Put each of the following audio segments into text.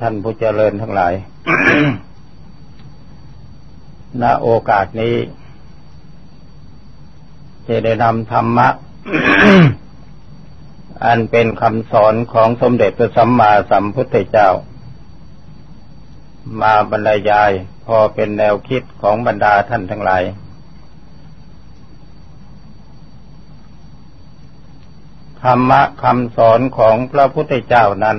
ท่านผู้เจริญทั้งหลาย ณ โอกาสนี้จะได้นำธรรมะ อันเป็นคำสอนของสมเด็จพระสัมมาสัมพุทธเจ้า มาบรรยายพอเป็นแนวคิดของบรรดาท่านทั้งหลาย ธรรมะคำสอนของพระพุทธเจ้านั้น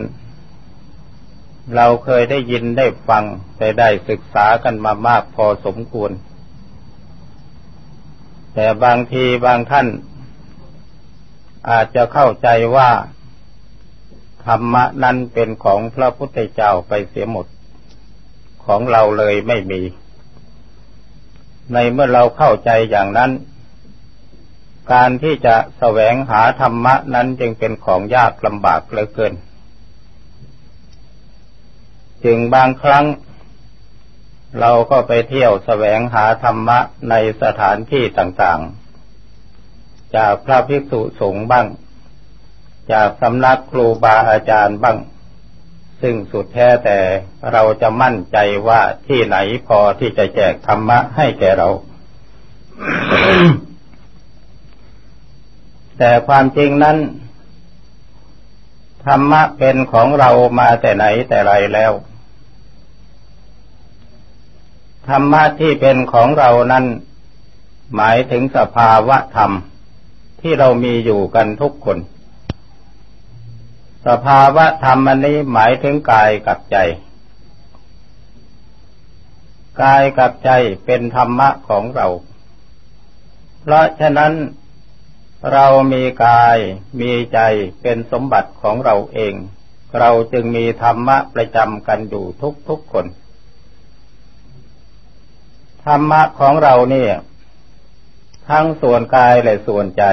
เราเคยได้ยินได้ฟังได้ได้ศึกษากันมามากพอสมควร แต่บางทีบางท่าน อาจจะเข้าใจว่า ธรรมะนั้นเป็นของพระพุทธเจ้าไปเสียหมด ของเราเลยไม่มี ในเมื่อเราเข้าใจอย่างนั้น การที่จะแสวงหาธรรมะนั้นจึงเป็นของยากลำบากเหลือเกิน จึงบางครั้ง เราก็ไปเที่ยวแสวงหาธรรมะในสถานที่ต่างๆ จากพระภิกษุสงฆ์บ้าง จากสำนักครูบาอาจารย์บ้าง ซึ่งสุดแท้แต่เราจะมั่นใจว่าที่ไหนพอที่จะแจกธรรมะให้แก่เรา แต่ความจริงนั้นธรรมะเป็นของเรามาแต่ไหนแต่ไรแล้ว ธรรมะที่เป็นของเรานั้น หมายถึงสภาวะธรรมที่เรามีอยู่กันทุกคน สภาวะธรรมอันนี้หมายถึงกายกับใจ กายกับใจเป็นธรรมะของเรา เพราะฉะนั้นเรามีกายมีใจเป็นสมบัติของเราเอง เราจึงมีธรรมะประจำกันอยู่ทุกทุกคน ธรรมะของเราเนี่ย ทั้งส่วนกายและส่วนใจ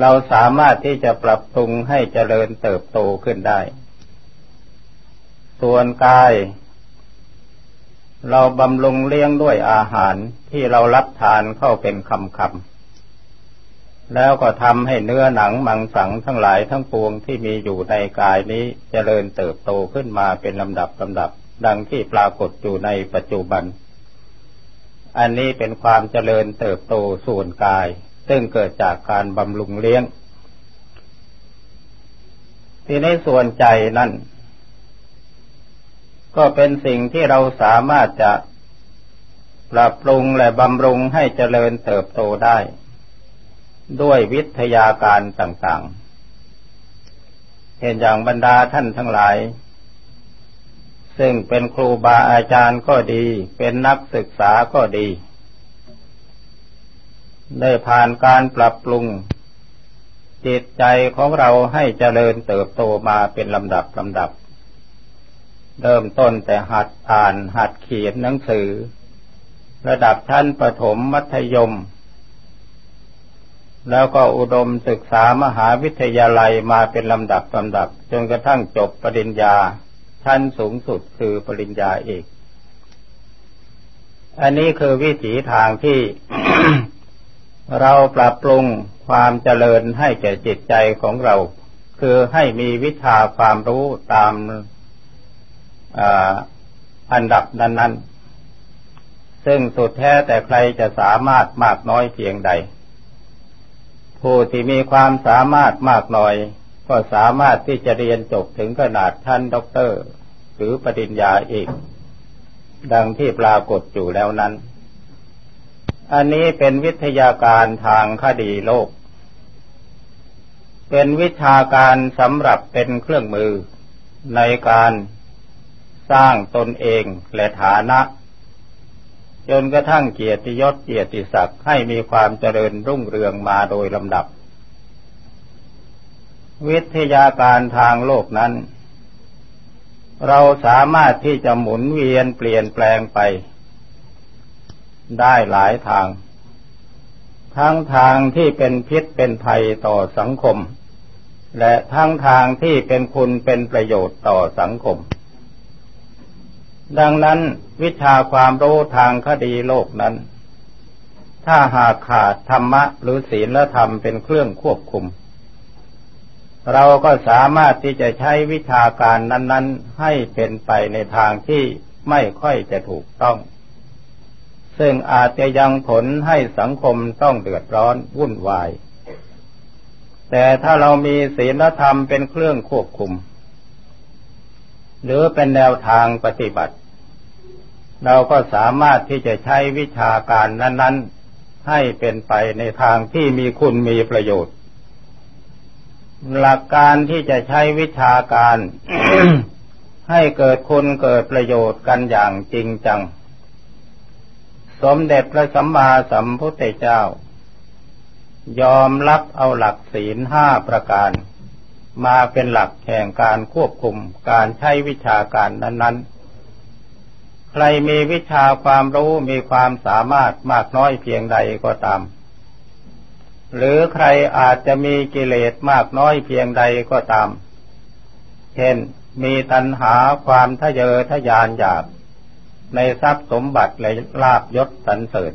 เราสามารถที่จะปรับปรุงให้เจริญเติบโตขึ้นได้ ส่วนกาย เราบำรุงเลี้ยงด้วยอาหารที่เรารับทานเข้าเป็นคำคำแล้วก็ทำให้เนื้อหนังมังสังทั้งหลายทั้งปวงที่มีอยู่ในกายนี้เจริญเติบโตขึ้นมาเป็นลำดับลำดับ ดังที่ปรากฏอยู่ในปัจจุบัน อันนี้เป็นความเจริญเติบโตส่วนกาย ซึ่งเกิดจากการบำรุงเลี้ยง ที่ในส่วนใจนั่น ก็เป็นสิ่งที่เราสามารถจะปรับปรุงและบำรุงให้เจริญเติบโตได้ ด้วยวิทยาการต่างๆ เห็นอย่างบรรดาท่านทั้งหลาย ซึ่งเป็นครูบาอาจารย์ก็ดี เป็นนักศึกษาก็ดี ได้ผ่านการปรับปรุง จิตใจของเราให้เจริญเติบโตมาเป็นลำดับลำดับ เริ่มต้นแต่หัดอ่านหัดเขียนหนังสือ ระดับชั้นประถมมัธยม แล้วก็อุดมศึกษามหาวิทยาลัยมาเป็นลำดับลำดับ จนกระทั่งจบปริญญา ชั้นสูงสุดคือปริญญาเอกอันนี้คือวิถีทางที่เราปรับปรุงความเจริญให้แก่จิตใจของเรา คือให้มีวิชาความรู้ตามอันดับนั้น ๆ ซึ่งสุดแท้แต่ใครจะสามารถมากน้อยเพียงใด ผู้ที่มีความสามารถมากน้อย ก็สามารถที่จะเรียนจบถึงขนาดท่านด็อกเตอร์ หรือปริญญาเอกดังที่ปรากฏอยู่แล้วนั้น อันนี้เป็นวิทยาการทางคดีโลก เป็นวิชาการสำหรับเป็นเครื่องมือในการสร้างตนเองและฐานะจนกระทั่งเกียรติยศเกียรติศักดิ์ให้มีความเจริญรุ่งเรืองมาโดยลำดับ วิทยาการทางโลกนั้น เราสามารถที่จะหมุนเวียนเปลี่ยนแปลงไป ได้หลายทาง ทั้งทางที่เป็นพิษเป็นภัยต่อสังคม และทั้งทางที่เป็นคุณเป็นประโยชน์ต่อสังคม ดังนั้นวิชาความรู้ทางคดีโลกนั้น ถ้าหากขาดธรรมะหรือศีลธรรมเป็นเครื่องควบคุม เราก็สามารถที่จะใช้วิชาการนั้น ๆ ให้เป็นไปในทางที่ไม่ค่อยจะถูกต้อง ซึ่งอาจจะยังผลให้สังคมต้องเดือดร้อนวุ่นวาย แต่ถ้าเรามีศีลธรรมเป็นเครื่องควบคุม หรือเป็นแนวทางปฏิบัติ เราก็สามารถที่จะใช้วิชาการนั้น ๆ ให้เป็นไปในทางที่มีคุณมีประโยชน์ หลักการที่จะใช้วิชาการ ให้เกิดคุณเกิดประโยชน์กันอย่างจริงจัง สมเด็จพระสัมมาสัมพุทธเจ้า ยอมรับเอาหลักศีลห้าประการ มาเป็นหลักแห่งการควบคุมการใช้วิชาการนั้นๆ ใครมีวิชาความรู้มีความสามารถมากน้อยเพียงใดก็ตาม หรือใครอาจจะมีกิเลสมากน้อยเพียงใดก็ตาม เช่น มีตัณหาความทะเยอทะยานอยาก ในทรัพย์สมบัติและลาบยศสรรเสริญ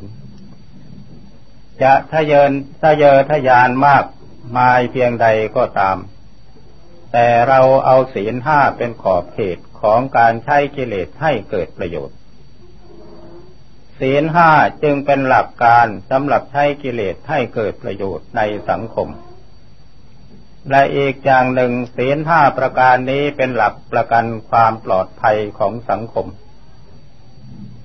จะทะเยนทะเยอทะยานมากมายเพียงใดก็ตาม แต่เราเอาศีลห้าเป็นขอบเขตของการใช้กิเลสให้เกิดประโยชน์ ศีลห้าจึงเป็นหลักการสำหรับใช้กิเลสให้เกิดประโยชน์ในสังคม และอีกอย่างหนึ่งศีลห้าประการนี้เป็นหลักประกันความปลอดภัยของสังคม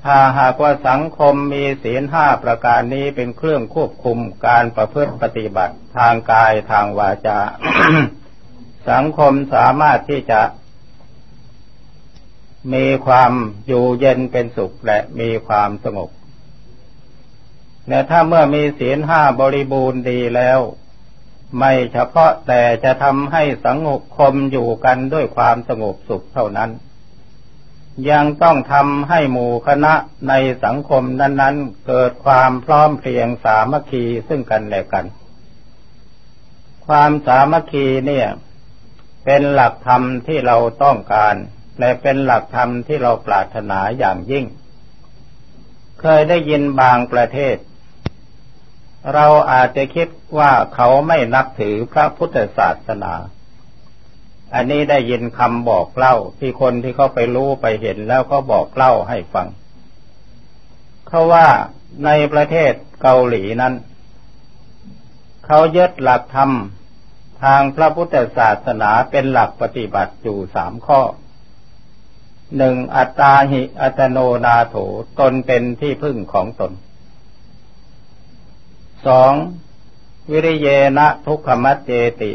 ถ้าหากว่าสังคมมีศีลห้าประการนี้เป็นเครื่องควบคุมการประพฤติปฏิบัติทางกายทางวาจา สังคมสามารถที่จะ มีความอยู่เย็นเป็นสุขและมีความสงบแต่ถ้าเมื่อมีศีลห้าบริบูรณ์ดีแล้ว ไม่เฉพาะแต่จะทำให้สังคมอยู่กันด้วยความสงบสุขเท่านั้น ยังต้องทำให้หมู่คณะในสังคมนั้นๆ เกิดความพร้อมเพรียงสามัคคีซึ่งกันและกัน ความสามัคคีเนี่ย เป็นหลักธรรมที่เราต้องการ และเป็นหลักธรรมที่เราปรารถนาอย่างยิ่ง เคยได้ยินบางประเทศ เราอาจจะคิดว่าเขาไม่นับถือพระพุทธศาสนา อันนี้ได้ยินคำบอกเล่าที่คนที่เขาไปรู้ไปเห็นแล้วก็บอกเล่าให้ฟัง เขาว่าในประเทศเกาหลีนั้น เขายึดหลักธรรมทางพระพุทธศาสนาเป็นหลักปฏิบัติอยู่สามข้อ หนึ่งอัตตาหิ อัตโนนาโถตนเป็นที่พึ่งของตนสองวิริเยนะทุกขมัจเจติ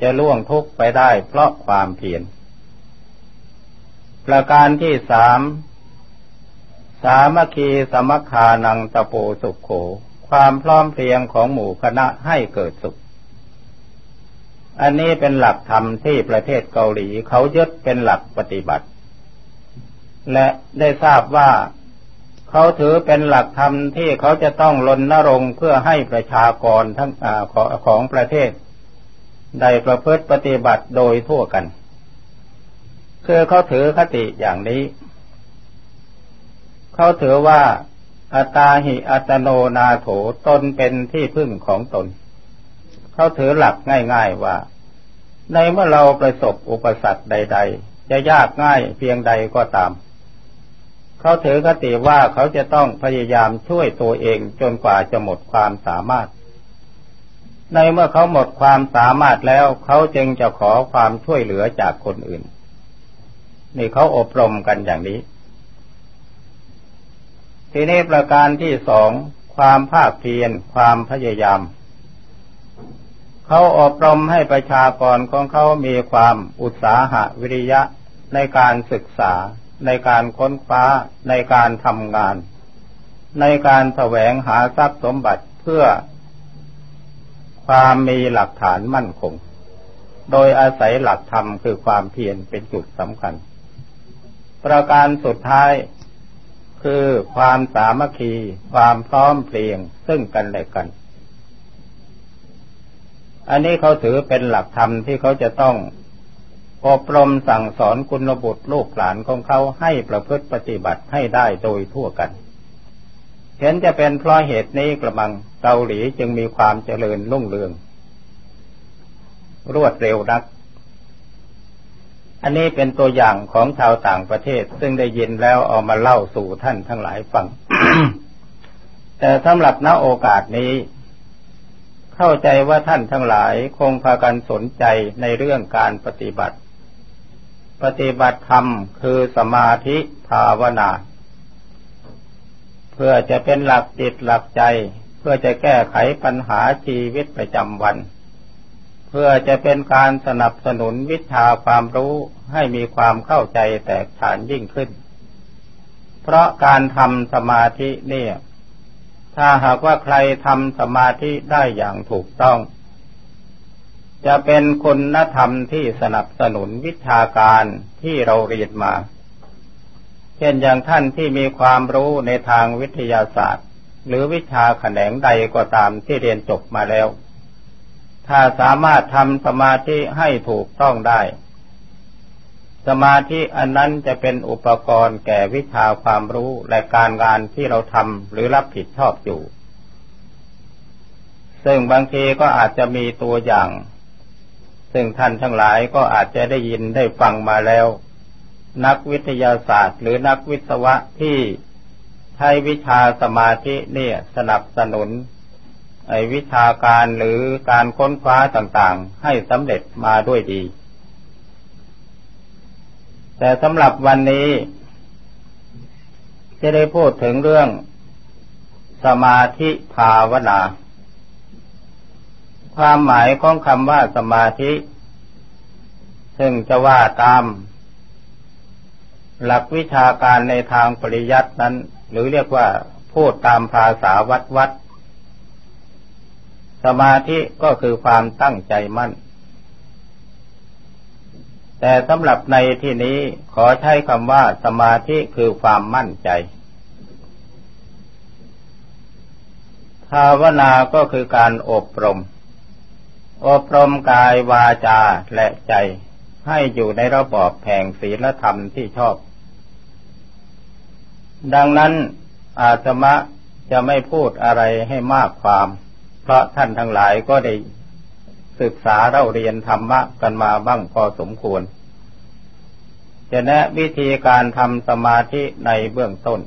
จะล่วงทุกไปได้เพราะความเพียรประการที่สามสามัคคีสมัคคานังตะโปสุขโข ความพร้อมเพรียงของหมู่คณะให้เกิดสุข อันนี้เป็นหลักธรรมที่ประเทศเกาหลีเขายึดเป็นหลักปฏิบัติ และได้ทราบว่าเขาถือเป็นหลักธรรมที่เขาจะต้องลนนรงเพื่อให้ประชากรทั้งอของประเทศ ได้ประพฤติปฏิบัติโดยทั่วกัน คือเขาถือคติอย่างนี้ เขาถือว่าอัตาหิอัตโนนาโถตนเป็นที่พึ่งของตน เขาถือหลักง่ายๆว่า ในเมื่อเราประสบอุปสรรคใด ๆ จะยากง่ายเพียงใดก็ตาม เขาถือคติว่าเขาจะต้องพยายามช่วยตัวเองจนกว่าจะหมดความสามารถ ในเมื่อเขาหมดความสามารถแล้วเขาจึงจะขอความช่วยเหลือจากคนอื่น นี่เขาอบรมกันอย่างนี้ ทีนี้ประการที่สองความภาคเพียรความพยายาม เขาอบรมให้ประชากรของเขามีความอุตสาหะวิริยะในการศึกษา ในการค้นคว้าในการทำงาน ในการแสวงหาทรัพย์สมบัติเพื่อความมีหลักฐานมั่นคง โดยอาศัยหลักธรรมคือความเพียรเป็นจุดสำคัญ ประการสุดท้ายคือความสามัคคี ความพร้อมเพรียงซึ่งกันและกัน อันนี้เขาถือเป็นหลักธรรมที่เขาจะต้อง อบรมสั่งสอนคุณบุตรลูกหลานของเขาให้ประพฤติปฏิบัติให้ได้โดยทั่วกัน เห็นจะเป็นเพราะเหตุนี้กระมังเกาหลีจึงมีความเจริญรุ่งเรือง รวดเร็วนัก อันนี้เป็นตัวอย่างของชาวต่างประเทศซึ่งได้ยินแล้วเอามาเล่าสู่ท่านทั้งหลายฟัง แต่สำหรับณโอกาสนี้เข้าใจว่าท่านทั้งหลายคงพากันสนใจในเรื่องการปฏิบัติ ปฏิบัติธรรมคือสมาธิภาวนา เพื่อจะเป็นหลักจิตหลักใจ เพื่อจะแก้ไขปัญหาชีวิตประจำวัน เพื่อจะเป็นการสนับสนุนวิชาความรู้ให้มีความเข้าใจแตกฉานยิ่งขึ้น เพราะการทำสมาธิเนี่ย ถ้าหากว่าใครทำสมาธิได้อย่างถูกต้อง จะเป็นคุณธรรมที่สนับสนุนวิชาการที่เราเรียนมา เช่นอย่างท่านที่มีความรู้ในทางวิทยาศาสตร์ หรือวิชาแขนงใดก็ตามที่เรียนจบมาแล้ว ถ้าสามารถทำสมาธิให้ถูกต้องได้ สมาธิอันนั้นจะเป็นอุปกรณ์แก่วิชาความรู้และการงานที่เราทำหรือรับผิดชอบอยู่ ซึ่งบางทีก็อาจจะมีตัวอย่าง ซึ่งท่านทั้งหลายก็อาจจะได้ยินได้ฟังมาแล้ว นักวิทยาศาสตร์หรือนักวิศวะที่ใช้วิชาสมาธิเนี่ย สนับสนุนไอวิชาการหรือการค้นคว้าต่างๆ ให้สำเร็จมาด้วยดี แต่สำหรับวันนี้ จะได้พูดถึงเรื่องสมาธิภาวนา ความหมายของคำว่าสมาธิ ซึ่งจะว่าตาม หลักวิชาการในทางปริยัตินั้น หรือเรียกว่าพูดตามภาษาวัดวัด สมาธิก็คือความตั้งใจมั่น แต่สำหรับในที่นี้ขอใช้คำว่าสมาธิคือความมั่นใจภาวนาก็คือการอบรม อบรมกายวาจาและใจ ให้อยู่ในระบอบแห่งศีลธรรมที่ชอบ ดังนั้นอาตมะจะไม่พูดอะไรให้มากความ เพราะท่านทั้งหลายก็ได้ศึกษาเราเรียนธรรมะกันมาบ้างพอสมควร จะแนะวิธีการทำสมาธิในเบื้องต้น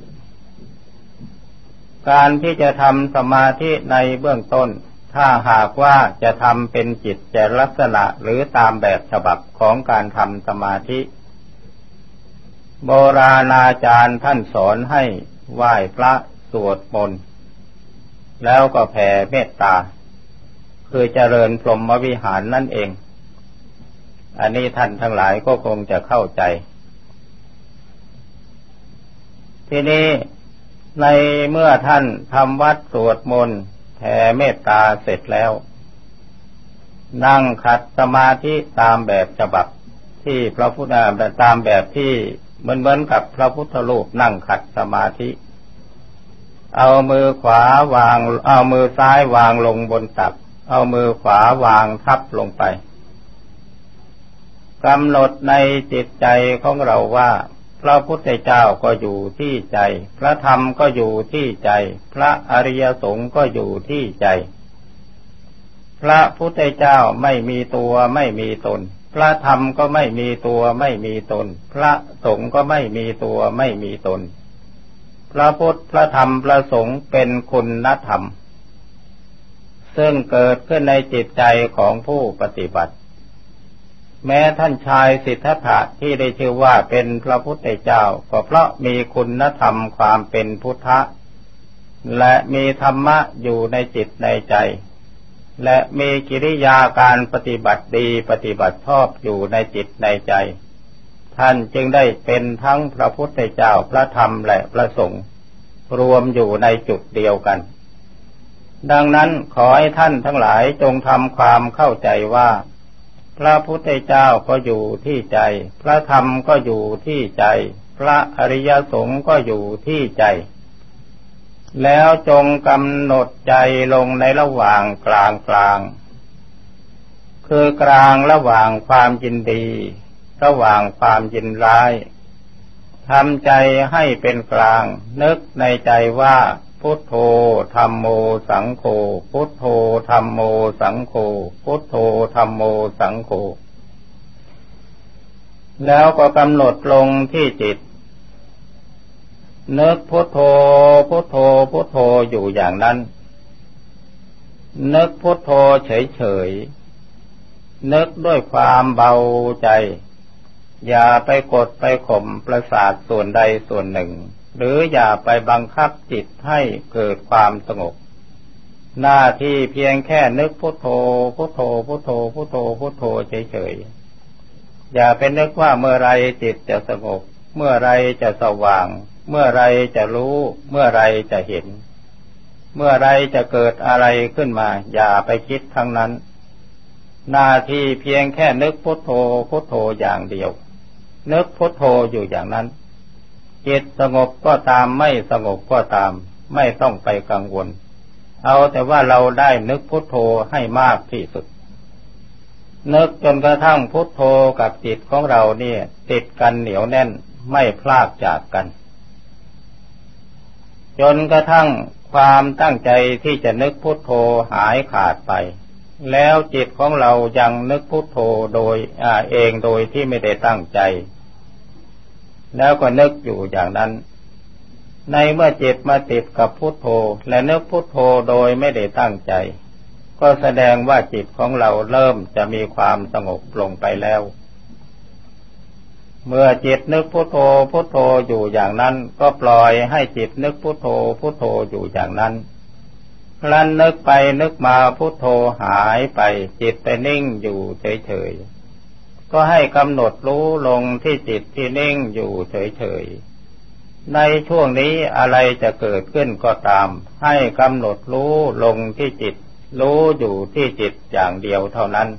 การที่จะทำสมาธิในเบื้องต้น ถ้าหากว่าจะทำเป็นจิตจลักษณะหรือตามแบบฉบับของการทำสมาธิ โบราณอาจารย์ท่านสอนให้ไหว้พระสวดมนต์แล้วก็แผ่เมตตา คือเจริญพรหมวิหารนั่นเอง อันนี้ท่านทั้งหลายก็คงจะเข้าใจ ทีนี้ในเมื่อท่านทำวัดสวดมนต์ แผ่เมตตาเสร็จแล้ว นั่งขัดสมาธิตามแบบฉบับที่พระพุทธตามแบบที่เหมือนเหมือนกับพระพุทธรูปนั่งขัดสมาธิ เอามือขวาวาง เอามือซ้ายวางลงบนตัก เอามือขวาวางทับลงไปกำหนดในจิตใจของเราว่า พระพุทธเจ้าก็อยู่ที่ใจ พระธรรมก็อยู่ที่ใจ พระอริยสงฆ์ก็อยู่ที่ใจ พระพุทธเจ้าไม่มีตัวไม่มีตน พระธรรมก็ไม่มีตัวไม่มีตน พระสงฆ์ก็ไม่มีตัวไม่มีตน พระพุทธพระธรรมพระสงฆ์เป็นคุณธรรม ซึ่งเกิดขึ้นในจิตใจของผู้ปฏิบัติ แม้ท่านชายสิทธัตถะที่ได้ชื่อว่าเป็นพระพุทธเจ้า ก็เพราะมีคุณธรรมความเป็นพุทธะ และมีธรรมะอยู่ในจิตในใจ และมีกิริยาการปฏิบัติดีปฏิบัติชอบอยู่ในจิตในใจ ท่านจึงได้เป็นทั้งพระพุทธเจ้าพระธรรมและพระสงฆ์รวมอยู่ในจุดเดียวกัน ดังนั้นขอให้ท่านทั้งหลายจงทำความเข้าใจว่า พระพุทธเจ้าก็อยู่ที่ใจ พระธรรมก็อยู่ที่ใจ พระอริยสงฆ์ก็อยู่ที่ใจ แล้วจงกำหนดใจลงในระหว่างกลางกลางคือกลางระหว่างความยินดี ระหว่างความยินร้ายทำใจให้เป็นกลาง นึกในใจว่า พุทโธธรรมโมสังโฆ พุทโธธรรมโมสังโฆ พุทโธธรรมโมสังโฆ แล้วก็กำหนดลงที่จิต นึกพุทโธ พุทโธ พุทโธอยู่อย่างนั้น นึกพุทโธเฉยๆ นึกด้วยความเบาใจ อย่าไปกดไปข่มประสาทส่วนใดส่วนหนึ่ง หรืออย่าไปบังคับจิตให้เกิดความสงบ หน้าที่เพียงแค่นึกพุทโธพุทโธพุทโธพุทโธพุทโธเฉยๆอย่าไปนึกว่าเมื่อไรจิตจะสงบ เมื่อไรจะสว่าง เมื่อไรจะรู้ เมื่อไรจะเห็น เมื่อไรจะเกิดอะไรขึ้นมา อย่าไปคิดทั้งนั้น หน้าที่เพียงแค่นึกพุทโธพุทโธอย่างเดียว นึกพุทโธอยู่อย่างนั้น จิตสงบก็ตามไม่สงบก็ตาม ไม่ต้องไปกังวล เอาแต่ว่าเราได้นึกพุทโธให้มากที่สุด นึกจนกระทั่งพุทโธกับจิตของเราเนี่ย ติดกันเหนียวแน่นไม่พลากจากกัน จนกระทั่งความตั้งใจที่จะนึกพุทโธหายขาดไป แล้วจิตของเรายังนึกพุทโธโดยอเองโดยที่ไม่ได้ตั้งใจ แล้วก็นึกอยู่อย่างนั้น ในเมื่อจิตมาติดกับพุทโธ และนึกพุทโธโดยไม่ได้ตั้งใจ ก็แสดงว่าจิตของเราเริ่มจะมีความสงบลงไปแล้ว เมื่อจิตนึกพุทโธพุทโธอยู่อย่างนั้น ก็ปล่อยให้จิตนึกพุทโธพุทโธอยู่อย่างนั้นครั้นนึกไปนึกมาพุทโธหายไปจิตไปนิ่งอยู่เฉยๆ ก็ให้กำหนดรู้ลงที่จิตที่นิ่งอยู่เฉยๆ ในช่วงนี้อะไรจะเกิดขึ้นก็ตาม ให้กำหนดรู้ลงที่จิต รู้อยู่ที่จิตอย่างเดียวเท่านั้น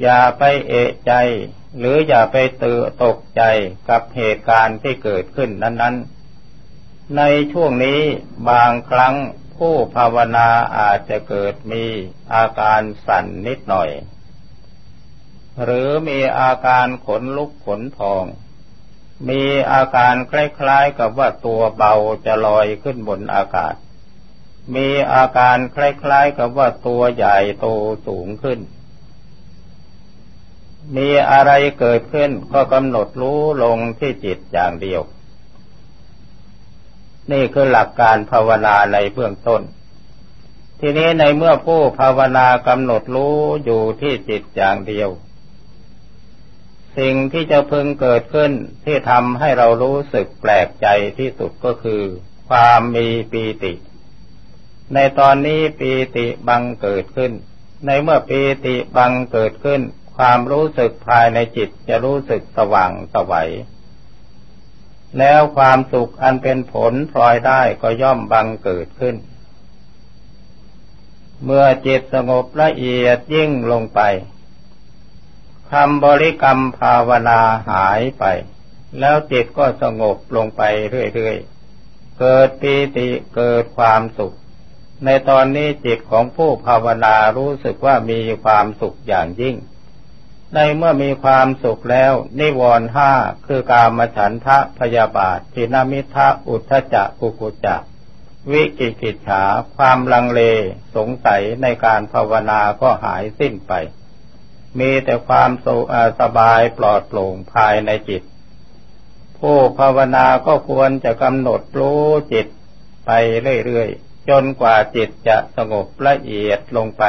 อย่าไปเอะใจ หรืออย่าไปตื่นตกใจกับเหตุการณ์ที่เกิดขึ้นนั้น ๆ ในช่วงนี้บางครั้งผู้ภาวนาอาจจะเกิดมีอาการสั่นนิดหน่อย หรือมีอาการขนลุกขนพอง มีอาการคล้ายๆกับว่าตัวเบาจะลอยขึ้นบนอากาศ มีอาการคล้ายๆกับว่าตัวใหญ่โตสูงขึ้น มีอะไรเกิดขึ้นก็กำหนดรู้ลงที่จิตอย่างเดียว นี่คือหลักการภาวนาในเบื้องต้นทีนี้ในเมื่อผู้ภาวนากำหนดรู้อยู่ที่จิตอย่างเดียว สิ่งที่จะพึงเกิดขึ้นที่ทำให้เรารู้สึกแปลกใจที่สุดก็คือ ความมีปีติ ในตอนนี้ปีติบังเกิดขึ้น ในเมื่อปีติบังเกิดขึ้น ความรู้สึกภายในจิตจะรู้สึกสว่างสวัยแล้วความสุขอันเป็นผลพลอยได้ก็ย่อมบังเกิดขึ้น เมื่อจิตสงบละเอียดยิ่งลงไป คำบริกรรมภาวนาหายไป แล้วจิตก็สงบลงไปเรื่อยๆ เกิดปีติเกิดความสุข ในตอนนี้จิตของผู้ภาวนารู้สึกว่ามีความสุขอย่างยิ่ง ในเมื่อมีความสุขแล้ว นิวรณ์ห้าคือกามฉันทะพยาบาททินามิทะอุทธจักกุกุจักวิกิกิจฉาความลังเลสงสัยในการภาวนาก็หายสิ้นไป มีแต่ความสบายปลอดโปร่งภายในจิต ผู้ภาวนาก็ควรจะกำหนดรู้จิตไปเรื่อยๆ จนกว่าจิตจะสงบละเอียดลงไป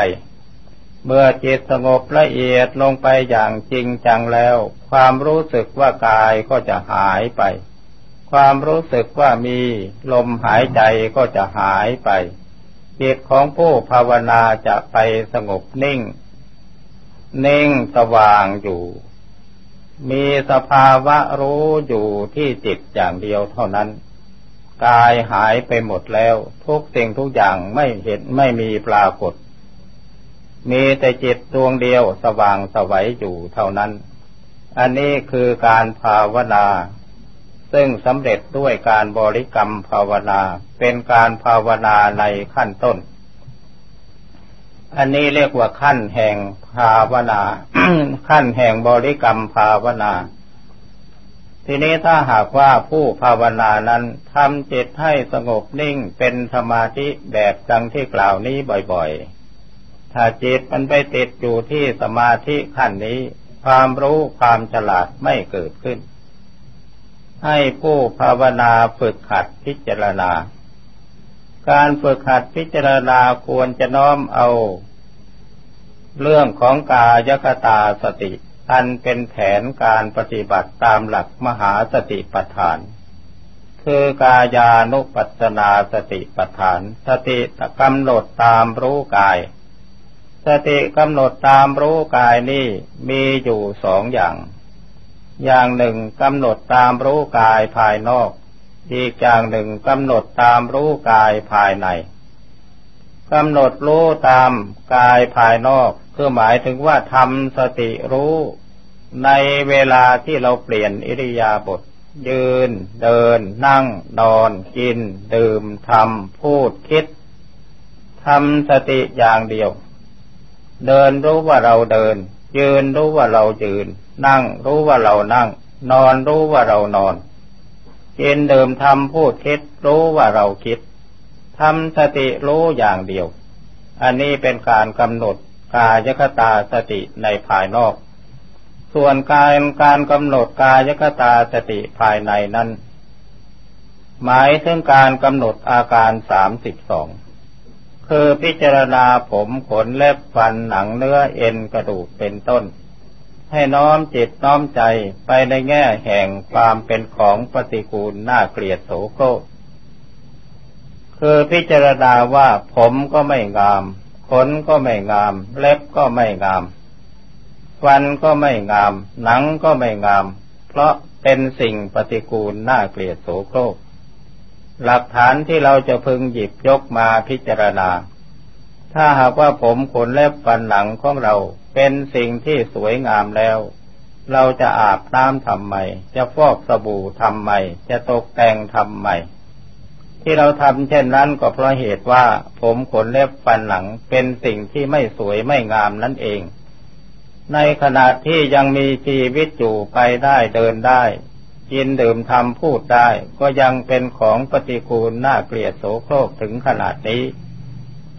เมื่อจิตสงบละเอียดลงไปอย่างจริงจังแล้ว ความรู้สึกว่ากายก็จะหายไป ความรู้สึกว่ามีลมหายใจก็จะหายไป จิตของผู้ภาวนาจะไปสงบนิ่ง นิ่งสว่างอยู่ มีสภาวะรู้อยู่ที่จิตอย่างเดียวเท่านั้น กายหายไปหมดแล้ว ทุกสิ่งทุกอย่างไม่เห็นไม่มีปรากฏ มีแต่จิตดวงเดียวสว่างสวัยอยู่เท่านั้น อันนี้คือการภาวนาซึ่งสำเร็จด้วยการบริกรรมภาวนาเป็นการภาวนาในขั้นต้น อันนี้เรียกว่าขั้นแห่งภาวนา ขั้นแห่งบริกรรมภาวนา ทีนี้ถ้าหากว่าผู้ภาวนานั้นทำจิตให้สงบนิ่งเป็นสมาธิแบบดังที่กล่าวนี้บ่อยๆ ถ้าจิตมันไปติดอยู่ที่สมาธิขั้นนี้ ความรู้ความฉลาดไม่เกิดขึ้น ให้ผู้ภาวนาฝึกขัดพิจารณา การฝึกขัดพิจารณาควรจะน้อมเอา เรื่องของกายคตาสติ อันเป็นแผนการปฏิบัติตามหลักมหาสติปัฏฐาน คือกายานุปัสนาสติปัฏฐาน สติกำหนดตามรู้กาย สติกำหนดตามรู้กายนี่มีอยู่สองอย่าง อย่างหนึ่งกำหนดตามรู้กายภายนอก อีกอย่างหนึ่งกำหนดตามรู้กายภายในกำหนดรู้ตามกายภายนอกคือหมายถึงว่าทำสติรู้ในเวลาที่เราเปลี่ยนอิริยาบถยืน เดิน นั่ง นอน กิน ดื่มทำพูดคิดทำสติอย่างเดียว เดินรู้ว่าเราเดิน ยืนรู้ว่าเรายืน นั่งรู้ว่าเรานั่ง นอนรู้ว่าเรานอน กินดื่มทำพูดคิดรู้ว่าเราคิดทำสติรู้อย่างเดียว อันนี้เป็นการกำหนดกายคตาสติในภายนอก ส่วนการการกำหนดกายคตาสติภายในนั้น หมายถึงการกำหนดอาการสามสิบสองคือพิจารณาผมขนเล็บฟันหนังเนื้อเอ็นกระดูกเป็นต้น ให้น้อมจิตน้อมใจไปในแง่แห่งความเป็นของปฏิกูลน่าเกลียดโสโครคือพิจารณาว่าผมก็ไม่งาม ขนก็ไม่งาม เล็บก็ไม่งาม ฟันก็ไม่งาม หนังก็ไม่งาม เพราะเป็นสิ่งปฏิกูลน่าเกลียดโสโครก หลักฐานที่เราจะพึงหยิบยกมาพิจารณา ถ้าหากว่าผมขนเล็บฟันหนังของเรา เป็นสิ่งที่สวยงามแล้ว เราจะอาบน้ำทำไม จะฟอกสบู่ทำไม จะตกแต่งทำไม ที่เราทำเช่นนั้นก็เพราะเหตุว่า ผมขนเล็บฟันหลังเป็นสิ่งที่ไม่สวยไม่งามนั่นเอง ในขณะที่ยังมีชีวิตอยู่ไปได้เดินได้กินดื่มทำพูดได้ ก็ยังเป็นของปฏิกูลน่าเกลียดโสโครกถึงขนาดนี้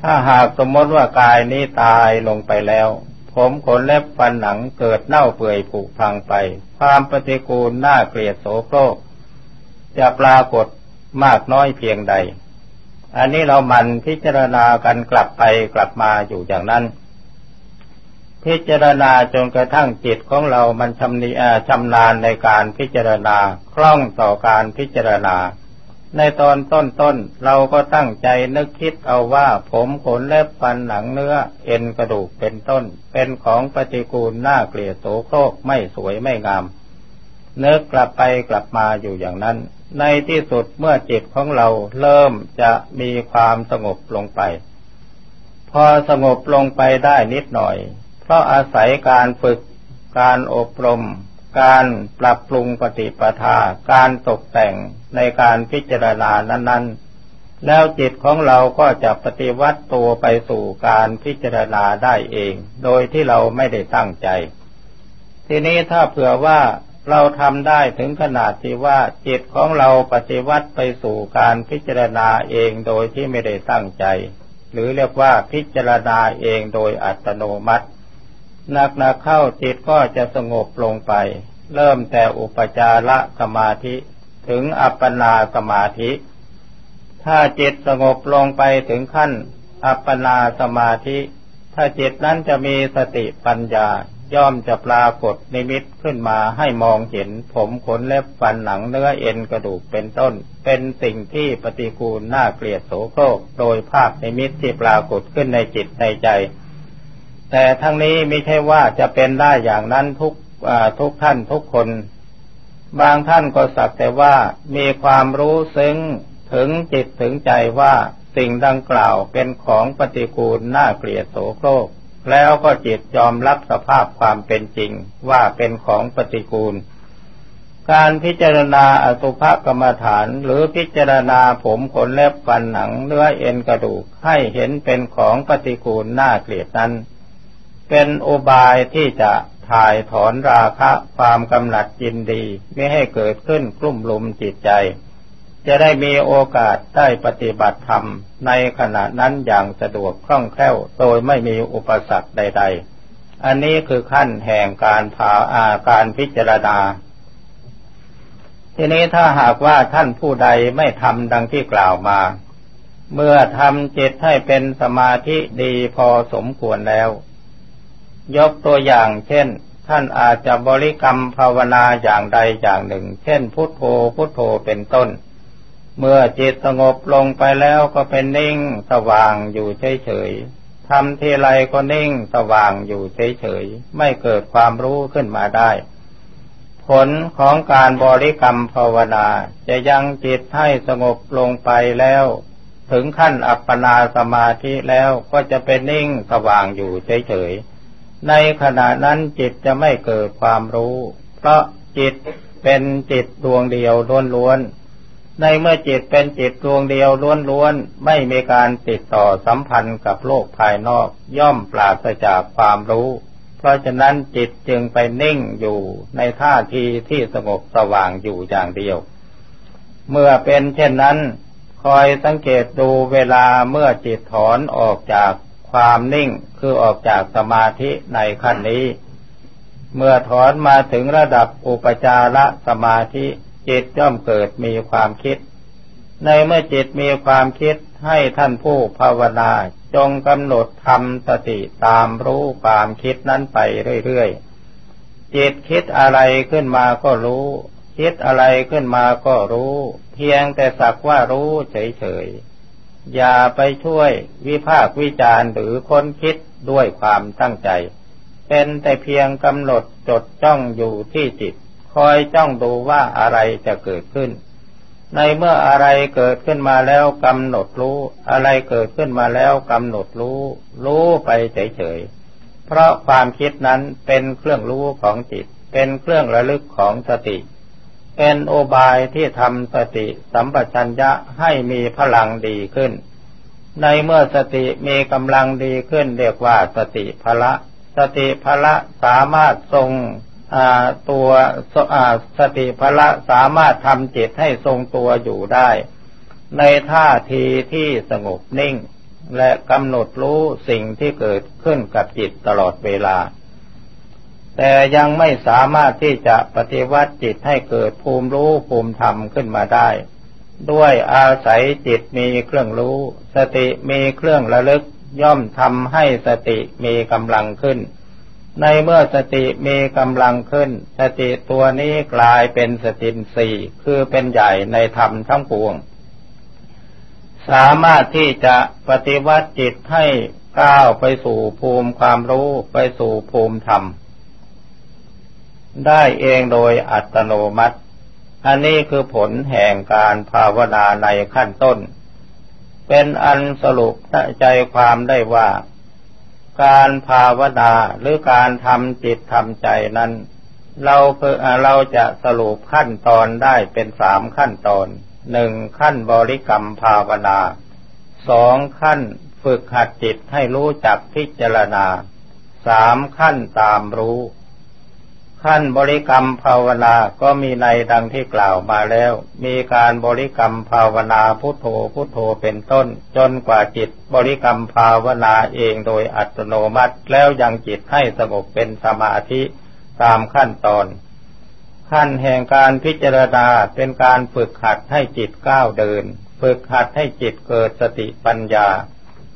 ถ้าหากสมมติว่ากายนี้ตายลงไปแล้ว ผมขนเล็บฟันหนังเกิดเน่าเปื่อยผุพังไป ความปฏิกูลน่าเกลียดโสโครกจะปรากฏมากน้อยเพียงใด อันนี้เรามันพิจารณากันกลับไปกลับมาอยู่อย่างนั้น พิจารณาจนกระทั่งจิตของเรามันชำนิชำนาญในการพิจารณา คล่องต่อการพิจารณา ในตอนต้นๆเราก็ตั้งใจนึกคิดเอาว่าผมขนเล็บฟันหนังเนื้อ เอ็นกระดูกเป็นต้น เป็นของปฏิกูลน่าเกลียดโสโครกไม่สวยไม่งามนึกกลับไปกลับมาอยู่อย่างนั้น ในที่สุดเมื่อจิตของเราเริ่มจะมีความสงบลงไป พอสงบลงไปได้นิดหน่อย เพราะอาศัยการฝึก การอบรม การปรับปรุงปฏิปทา การตกแต่ง ในการพิจารณานั้นๆ แล้วจิตของเราก็จะปฏิวัติตัวไปสู่การพิจารณาได้เอง โดยที่เราไม่ได้ตั้งใจ ทีนี้ถ้าเผื่อว่าเราทำได้ถึงขนาดที่ว่าจิตของเราปฏิวัติไปสู่การพิจารณาเองโดยที่ไม่ได้ตั้งใจ หรือเรียกว่าพิจารณาเองโดยอัตโนมัตินักนักเข้าจิตก็จะสงบลงไป เริ่มแต่อุปจารสมาธิ ถึงอัปปนาสมาธิ ถ้าจิตสงบลงไปถึงขั้น อัปปนาสมาธิ ถ้าจิตนั้นจะมีสติปัญญาย่อมจะปรากฏนิมิตขึ้นมาให้มองเห็นผมขนเล็บฟันหนังเนื้อเอ็นกระดูกเป็นต้น เป็นสิ่งที่ปฏิกูลน่าเกลียดโสโครกโดยภาพนิมิตที่ปรากฏขึ้นในจิตในใจ แต่ทั้งนี้ไม่ใช่ว่าจะเป็นได้อย่างนั้นทุกทุกท่านทุกคน บางท่านก็สักแต่ว่ามีความรู้ซึ้งถึงจิตถึงใจว่าสิ่งดังกล่าวเป็นของปฏิกูลน่าเกลียดโสโครก แล้วก็จิตยอมรับสภาพความเป็นจริงว่าเป็นของปฏิกูล การพิจารณาอสุภกรรมฐานหรือพิจารณาผมขนเล็บฟันหนังเนื้อเอ็นกระดูกให้เห็นเป็นของปฏิกูลน่าเกลียดนั้น เป็นอุบายที่จะ ถ่ายถอนราคะความกำหนัดยินดีไม่ให้เกิดขึ้นกลุ่มลุมจิตใจ จะได้มีโอกาสได้ปฏิบัติธรรมในขณะนั้นอย่างสะดวกคล่องแคล่วโดยไม่มีอุปสรรคใด ๆ อันนี้คือขั้นแห่งการผาอาการพิจารณา ทีนี้ถ้าหากว่าท่านผู้ใดไม่ทำดังที่กล่าวมา เมื่อทำจิตให้เป็นสมาธิดีพอสมควรแล้ว ยกตัวอย่างเช่น ท่านอาจจะบริกรรมภาวนาอย่างใดอย่างหนึ่ง เช่น พุทโธพุทโธเป็นต้น เมื่อจิตสงบลงไปแล้วก็เป็นนิ่งสว่างอยู่เฉยๆทำทีไรก็นิ่งสว่างอยู่เฉยๆไม่เกิดความรู้ขึ้นมาได้ ผลของการบริกรรมภาวนาจะยังจิตให้สงบลงไปแล้วถึงขั้นอัปปนาสมาธิแล้วก็จะเป็นนิ่งสว่างอยู่เฉยๆ ในขณะนั้นจิตจะไม่เกิดความรู้ เพราะจิตเป็นจิตดวงเดียวล้วนๆ ในเมื่อจิตเป็นจิตดวงเดียวล้วนๆ ไม่มีการติดต่อสัมพันธ์กับโลกภายนอกย่อมปราศจากความรู้ เพราะฉะนั้นจิตจึงไปนิ่งอยู่ในท่าทีที่สงบสว่างอยู่อย่างเดียว เมื่อเป็นเช่นนั้น คอยสังเกตดูเวลาเมื่อจิตถอนออกจาก ความนิ่งคือออกจากสมาธิในขั้นนี้ เมื่อถอนมาถึงระดับอุปจารสมาธิจิตย่อมเกิดมีความคิด ในเมื่อจิตมีความคิดให้ท่านผู้ภาวนาจงกำหนดทำสติตามรู้ความคิดนั้นไปเรื่อยๆ จิตคิดอะไรขึ้นมาก็รู้ คิดอะไรขึ้นมาก็รู้ เพียงแต่สักว่ารู้เฉยๆ อย่าไปช่วยวิพากวิจารหรือค้นคิดด้วยความตั้งใจ เป็นแต่เพียงกำหนดจดจ้องอยู่ที่จิต คอยจ้องดูว่าอะไรจะเกิดขึ้น ในเมื่ออะไรเกิดขึ้นมาแล้วกำหนดรู้ อะไรเกิดขึ้นมาแล้วกำหนดรู้ รู้ไปเฉยๆเพราะความคิดนั้นเป็นเครื่องรู้ของจิต เป็นเครื่องระลึกของสติ เป็นโอบายที่ทำสติสัมปชัญญะให้มีพลังดีขึ้น ในเมื่อสติมีกำลังดีขึ้น เรียกว่าสติพละ สติพละสามารถทรงตัวสติพละสามารถทำจิตให้ทรงตัวอยู่ได้ ในท่าทีที่สงบนิ่ง และกำหนดรู้สิ่งที่เกิดขึ้นกับจิตตลอดเวลา แต่ยังไม่สามารถที่จะปฏิวัติจิตให้เกิดภูมิรู้ภูมิธรรมขึ้นมาได้ ด้วยอาศัยจิตมีเครื่องรู้ สติมีเครื่องระลึกย่อมทำให้สติมีกำลังขึ้น ในเมื่อสติมีกำลังขึ้น สติตัวนี้กลายเป็นสตินสี่คือเป็นใหญ่ในธรรมทั้งปวง สามารถที่จะปฏิวัติจิตให้ก้าวไปสู่ภูมิความรู้ไปสู่ภูมิธรรม ได้เองโดยอัตโนมัติ อันนี้คือผลแห่งการภาวนาในขั้นต้น เป็นอันสรุปใจความได้ว่า การภาวนาหรือการทำจิตทำใจนั้น เราเพื่อเราจะสรุปขั้นตอนได้เป็นสามขั้นตอนหนึ่งขั้นบริกรรมภาวนาสองขั้นฝึกหัดจิตให้รู้จักพิจารณาสามขั้นตามรู้ ขั้นบริกรรมภาวนาก็มีในดังที่กล่าวมาแล้ว มีการบริกรรมภาวนาพุทโธพุทโธเป็นต้น จนกว่าจิตบริกรรมภาวนาเองโดยอัตโนมัติแล้วยังจิตให้สงบเป็นสมาธิตามขั้นตอน ขั้นแห่งการพิจารณาเป็นการฝึกหัดให้จิตก้าวเดิน ฝึกหัดให้จิตเกิดสติปัญญา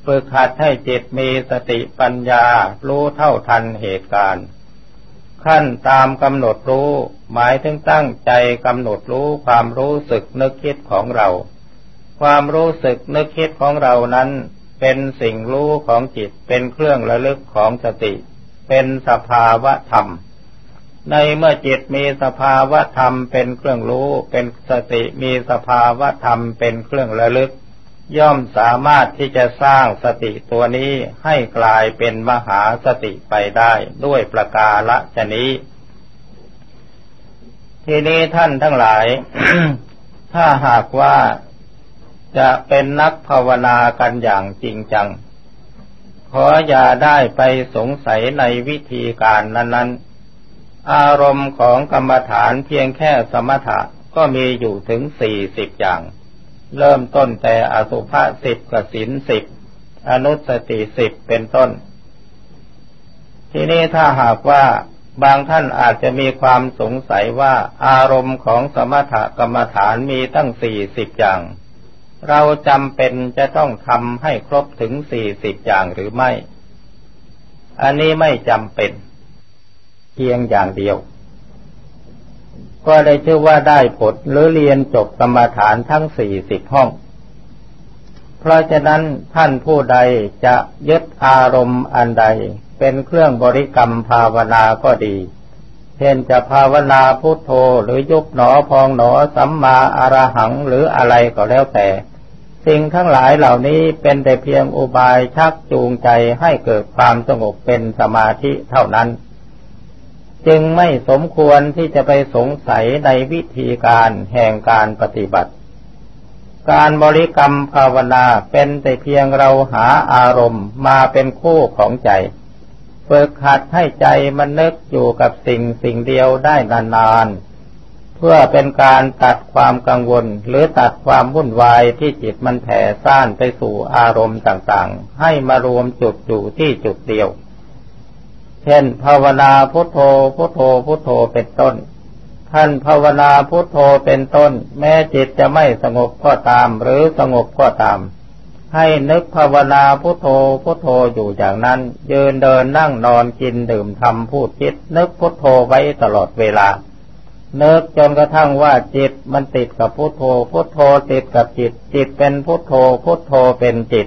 ฝึกหัดให้จิตมีสติปัญญารู้เท่าทันเหตุการณ์ ขั้นตามกำหนดรู้ หมายถึงตั้งใจกำหนดรู้ความรู้สึกนึกคิดของเรา ความรู้สึกนึกคิดของเรานั้นเป็นสิ่งรู้ของจิตเป็นเครื่องระลึกของสติ เป็นสภาวะธรรม ในเมื่อจิตมีสภาวะธรรมเป็นเครื่องรู้ เป็นสติมีสภาวะธรรมเป็นเครื่องระลึก ย่อมสามารถที่จะสร้างสติตัวนี้ให้กลายเป็นมหาสติไปได้ด้วยประกาละชนี้ ทีนี้ท่านทั้งหลาย ถ้าหากว่าจะเป็นนักภาวนากันอย่างจริงจัง ขออย่าได้ไปสงสัยในวิธีการนั้นอารมณ์ของกรรมฐานเพียงแค่สมถะก็มีอยู่ถึงสี่สิบอย่าง เริ่มต้นแต่อสุภะสิบกสินสิบอนุสติสิบเป็นต้น ทีนี้ถ้าหากว่าบางท่านอาจจะมีความสงสัยว่าอารมณ์ของสมถกรรมฐานมีตั้งสี่สิบอย่าง เราจำเป็นจะต้องทำให้ครบถึงสี่สิบอย่างหรือไม่ อันนี้ไม่จำเป็น เพียงอย่างเดียว ก็ได้ชื่อว่าได้ผลหรือเรียนจบกรรมฐานทั้งสี่สิบห้อง เพราะฉะนั้นท่านผู้ใดจะยึดอารมณ์อันใด เป็นเครื่องบริกรรมภาวนาก็ดีเช่นจะภาวนาพุทโธหรือยุบหนอพองหนอสัมมาอารหังหรืออะไรก็แล้วแต่ สิ่งทั้งหลายเหล่านี้เป็นแต่เพียงอุบายชักจูงใจให้เกิดความสงบเป็นสมาธิเท่านั้น จึงไม่สมควรที่จะไปสงสัยในวิธีการแห่งการปฏิบัติ การบริกรรมภาวนาเป็นแต่เพียงเราหาอารมณ์มาเป็นคู่ของใจฝึกหัดให้ใจมันนึกอยู่กับสิ่งสิ่งเดียวได้นานๆ เพื่อเป็นการตัดความกังวลหรือตัดความวุ่นวายที่จิตมันแผ่ซ่านไปสู่อารมณ์ต่างๆ ให้มารวมจุดอยู่ที่จุดเดียว เช่น ภาวนาพุทโธพุทโธพุทโธเป็นต้น ท่านภาวนาพุทโธเป็นต้น แม้จิตจะไม่สงบก็ตาม หรือสงบก็ตาม ให้นึกภาวนาพุทโธพุทโธอยู่อย่างนั้น ยืนเดินนั่งนอนกินดื่มทำพูดคิด นึกพุทโธไว้ตลอดเวลานึกจนกระทั่งว่าจิตมันติดกับพุทโธพุทโธติดกับจิต จิตเป็นพุทโธพุทโธเป็นจิต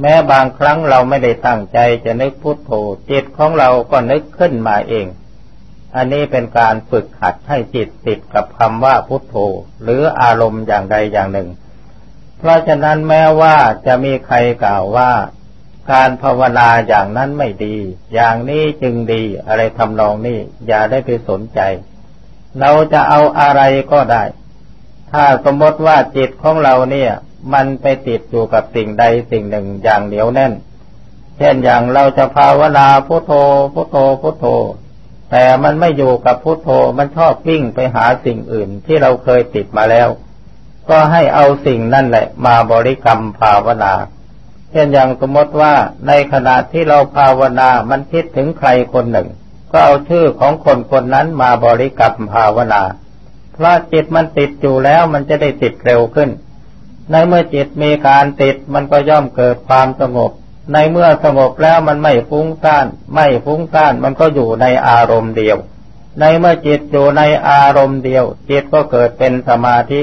แม้บางครั้งเราไม่ได้ตั้งใจจะนึกพุทโธจิตของเราก็นึกขึ้นมาเอง อันนี้เป็นการฝึกหัดให้จิตติดกับคำว่าพุทโธ หรืออารมณ์อย่างใดอย่างหนึ่ง เพราะฉะนั้นแม้ว่าจะมีใครกล่าวว่า การภาวนาอย่างนั้นไม่ดี อย่างนี้จึงดีอะไรทำนองนี้อย่าได้ไปสนใจ เราจะเอาอะไรก็ได้ ถ้าสมมติว่าจิตของเราเนี่ย มันไปติดอยู่กับสิ่งใดสิ่งหนึ่งอย่างเหนียวแน่น เช่นอย่างเราจะภาวนาพุโทโธพุโทโธพุโทโธ แต่มันไม่อยู่กับพุโทโธมันชอบวิ่งไปหาสิ่งอื่นที่เราเคยติดมาแล้ว ก็ให้เอาสิ่งนั่นแหละ มาบริกรรมภาวนา เช่นอย่างสมมติว่าในขณะที่เราภาวนามันคิดถึงใครคนหนึ่ง ก็เอาชื่อของคนคนนั้นมาบริกรรมภาวนาเพราะจิตมันติดอยู่แล้วมันจะได้ติดเร็วขึ้น ในเมื่อจิตมีการติดมันก็ย่อมเกิดความสงบ ในเมื่อสงบแล้วมันไม่ฟุ้งซ่าน ไม่ฟุ้งซ่านมันก็อยู่ในอารมณ์เดียว ในเมื่อจิตอยู่ในอารมณ์เดียว จิตก็เกิดเป็นสมาธิ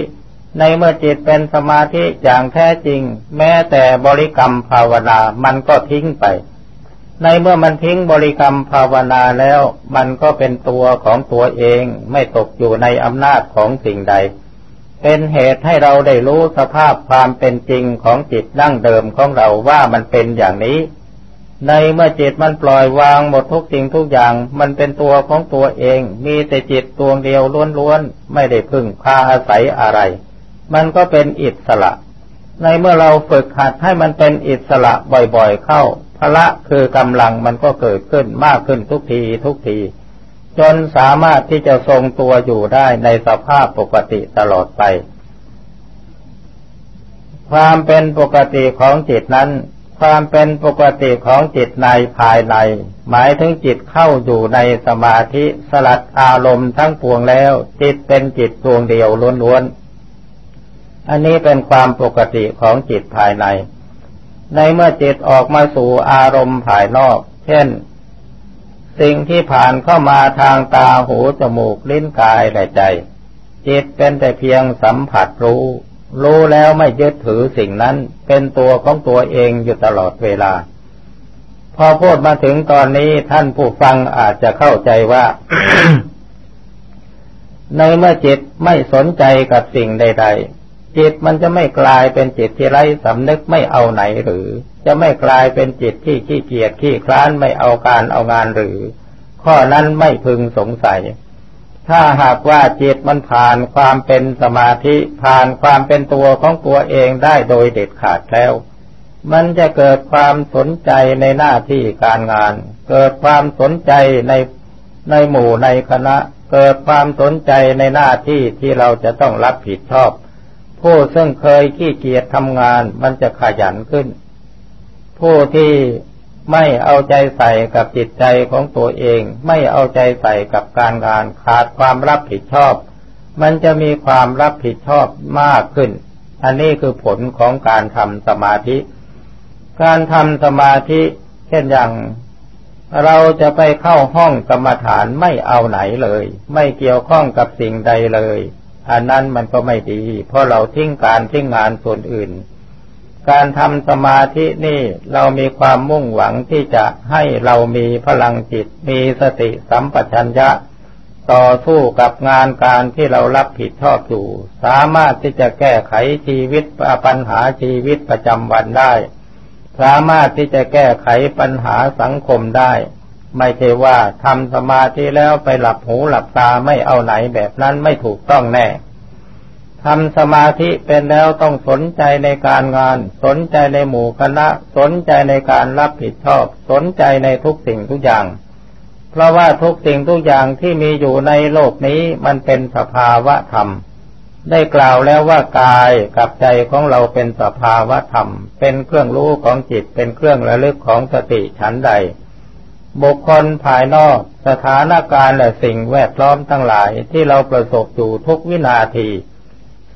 ในเมื่อจิตเป็นสมาธิอย่างแท้จริง แม้แต่บริกรรมภาวนา มันก็ทิ้งไป ในเมื่อมันทิ้งบริกรรมภาวนาแล้ว มันก็เป็นตัวของตัวเอง ไม่ตกอยู่ในอำนาจของสิ่งใด เป็นเหตุให้เราได้รู้สภาพความเป็นจริงของจิตดั้งเดิมของเราว่ามันเป็นอย่างนี้ ในเมื่อจิตมันปล่อยวางหมดทุกสิ่งทุกอย่าง มันเป็นตัวของตัวเอง มีแต่จิตตัวเดียวล้วนๆ ไม่ได้พึ่งพาอาศัยอะไร มันก็เป็นอิสระ ในเมื่อเราฝึกหัดให้มันเป็นอิสระบ่อยๆเข้าพละคือกำลังมันก็เกิดขึ้นมากขึ้นทุกทีทุกที จนสามารถที่จะทรงตัวอยู่ได้ในสภาพปกติตลอดไป ความเป็นปกติของจิตนั้น ความเป็นปกติของจิตในภายใน หมายถึงจิตเข้าอยู่ในสมาธิสลัดอารมณ์ทั้งปวงแล้ว จิตเป็นจิตดวงเดียวล้วนๆ อันนี้เป็นความปกติของจิตภายใน ในเมื่อจิตออกมาสู่อารมณ์ภายนอก เช่น สิ่งที่ผ่านเข้ามาทางตาหูจมูกลิ้นกายและใจ จิตเป็นแต่เพียงสัมผัสรู้ รู้แล้วไม่ยึดถือสิ่งนั้นเป็นตัวของตัวเองอยู่ตลอดเวลา พอพูดมาถึงตอนนี้ท่านผู้ฟังอาจจะเข้าใจว่า ในเมื่อจิตไม่สนใจกับสิ่งใด ๆ จิตมันจะไม่กลายเป็นจิตที่ไร้สำนึกไม่เอาไหนหรือ จะไม่กลายเป็นจิตที่ขี้เกียจขี้คลานไม่เอาการเอางานหรือ ข้อนั้นไม่พึงสงสัย ถ้าหากว่าจิตมันผ่านความเป็นสมาธิผ่านความเป็นตัวของตัวเองได้โดยเด็ดขาดแล้ว มันจะเกิดความสนใจในหน้าที่การงาน เกิดความสนใจในในหมู่ในคณะ เกิดความสนใจในหน้าที่ที่เราจะต้องรับผิดชอบ ผู้ซึ่งเคยขี้เกียจทำงานมันจะขยันขึ้น ผู้ที่ไม่เอาใจใส่กับจิตใจของตัวเอง ไม่เอาใจใส่กับการงานขาดความรับผิดชอบ มันจะมีความรับผิดชอบมากขึ้น อันนี้คือผลของการทำสมาธิ การทำสมาธิ เช่นอย่างเราจะไปเข้าห้องกรรมฐานไม่เอาไหนเลย ไม่เกี่ยวข้องกับสิ่งใดเลย อันนั้นมันก็ไม่ดี เพราะเราทิ้งการทิ้งงานส่วนอื่น การทำสมาธินี่เรามีความมุ่งหวังที่จะให้เรามีพลังจิต มีสติสัมปชัญญะ ต่อสู้กับงานการที่เรารับผิดชอบอยู่ สามารถที่จะแก้ไขชีวิตปัญหาชีวิตประจำวันได้ สามารถที่จะแก้ไขปัญหาสังคมได้ ไม่ใช่ว่าทำสมาธิแล้วไปหลับหูหลับตาไม่เอาไหนแบบนั้นไม่ถูกต้องแน่ทำสมาธิเป็นแล้วต้องสนใจในการงาน สนใจในหมู่คณะ สนใจในการรับผิดชอบ สนใจในทุกสิ่งทุกอย่าง เพราะว่าทุกสิ่งทุกอย่างที่มีอยู่ในโลกนี้มันเป็นสภาวะธรรม ได้กล่าวแล้วว่ากายกับใจของเราเป็นสภาวะธรรม เป็นเครื่องรู้ของจิตเป็นเครื่องระลึกของสติฉันใด บุคคลภายนอกสถานการณ์และสิ่งแวดล้อมทั้งหลายที่เราประสบอยู่ทุกวินาที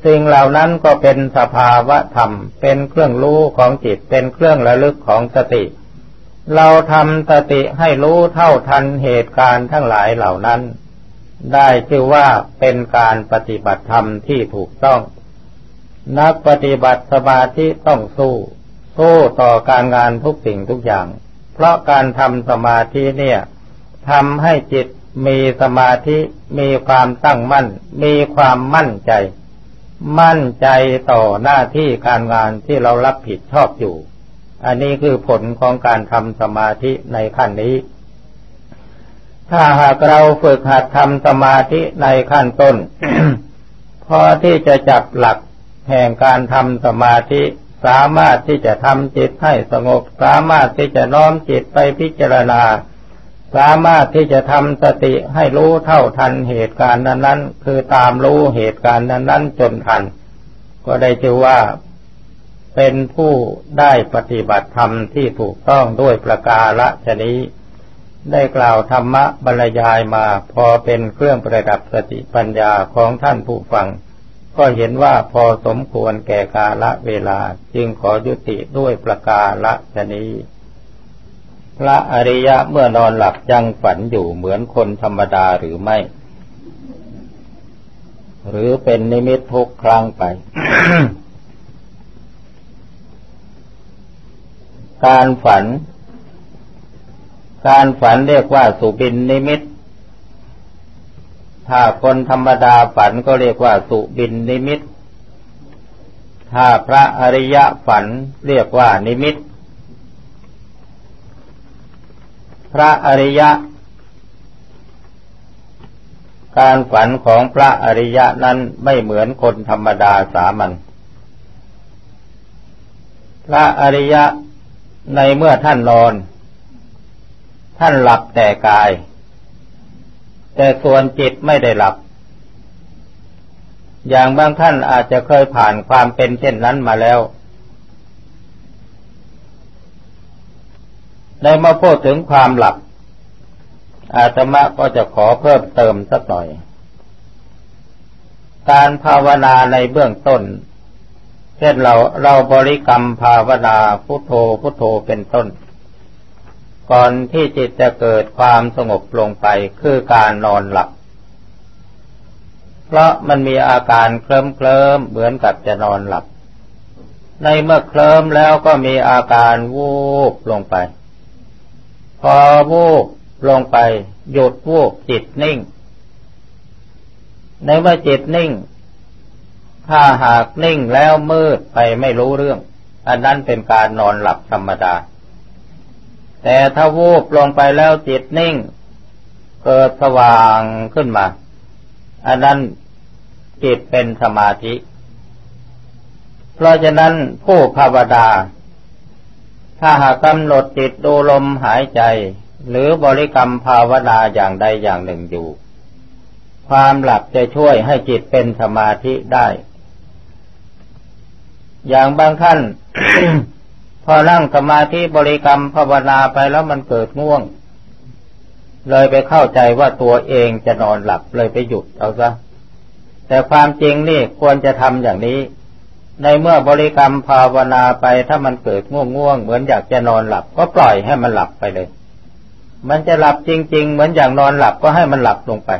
สิ่งเหล่านั้นก็เป็นสภาวะธรรม เป็นเครื่องรู้ของจิตเป็นเครื่องระลึกของสติ เราทำสติให้รู้เท่าทันเหตุการณ์ทั้งหลายเหล่านั้น ได้ชื่อว่าเป็นการปฏิบัติธรรมที่ถูกต้อง นักปฏิบัติสมาธิต้องสู้ สู้ต่อการงานทุกสิ่งทุกอย่าง เพราะการทำสมาธิเนี่ยทำให้จิตมีสมาธิมีความตั้งมั่น มีความมั่นใจ มั่นใจต่อหน้าที่การงานที่เรารับผิดชอบอยู่ อันนี้คือผลของการทำสมาธิในขั้นนี้ ถ้าหากเราฝึกหัดทำสมาธิในขั้นต้นพอที่จะจับหลักแห่งการทำสมาธิ สามารถที่จะทำจิตให้สงบ สามารถที่จะน้อมจิตไปพิจารณา สามารถที่จะทำสติให้รู้เท่าทันเหตุการณ์นั้นๆ คือตามรู้เหตุการณ์นั้นๆจนทัน ก็ได้ชื่อว่าเป็นผู้ได้ปฏิบัติธรรมที่ถูกต้องด้วยประกาละชนี้ ได้กล่าวธรรมะบรรยายมาพอเป็นเครื่องประดับสติปัญญาของท่านผู้ฟัง ก็เห็นว่าพอสมควรแก่กาละเวลาจึงขอยุติด้วยประกาละชนี้ พระอริยะเมื่อนอนหลับยังฝันอยู่เหมือนคนธรรมดาหรือไม่ หรือเป็นนิมิตทุกครั้งไป การฝัน การฝันเรียกว่าสุบินนิมิต ถ้าคนธรรมดาฝันก็เรียกว่าสุบินนิมิต ถ้าพระอริยะฝันเรียกว่านิมิต พระอริยะ การฝันของพระอริยะนั้นไม่เหมือนคนธรรมดาสามัญ พระอริยะในเมื่อท่านนอน ท่านหลับแต่กาย แต่ส่วนจิตไม่ได้หลับ อย่างบางท่านอาจจะเคยผ่านความเป็นเช่นนั้นมาแล้วในมาพูดถึงความหลับ อาตมาก็จะขอเพิ่มเติมสักหน่อย การภาวนาในเบื้องต้น เช่นเราเราบริกรรมภาวนาพุทโธพุทโธเป็นต้น ก่อนที่จิตจะเกิดความสงบลงไปคือการนอนหลับ เพราะมันมีอาการเคลิ้มเคลิมเหมือนกับจะนอนหลับ ในเมื่อเคลิ้มแล้วก็มีอาการวูบลงไป พอวูบลงไป หยุดวูบจิตนิ่ง ในเมื่อจิตนิ่ง ถ้าหากนิ่งแล้วมืดไปไม่รู้เรื่อง อันนั้นเป็นการนอนหลับธรรมดา แต่ถ้าวูบลงไปแล้วจิตนิ่ง เกิดสว่างขึ้นมา อันนั้นจิตเป็นสมาธิ เพราะฉะนั้นผู้ภาวดา ถ้าหากกำหนดจิตดูลมหายใจ หรือบริกรรมภาวนาอย่างใดอย่างหนึ่งอยู่ ความหลับจะช่วยให้จิตเป็นสมาธิได้ อย่างบางท่าน พอนั่งสมาธิบริกรรมภาวนาไปแล้วมันเกิดง่วง เลยไปเข้าใจว่าตัวเองจะนอนหลับเลยไปหยุดเอาซะแต่ความจริงนี่ควรจะทำอย่างนี้ ในเมื่อบริกรรมภาวนาไปถ้ามันเกิดง่วงง่วงเหมือนอยากจะนอนหลับ ก็ปล่อยให้มันหลับไปเลย มันจะหลับจริง ๆ เหมือนอย่างนอนหลับก็ให้มันหลับลงไป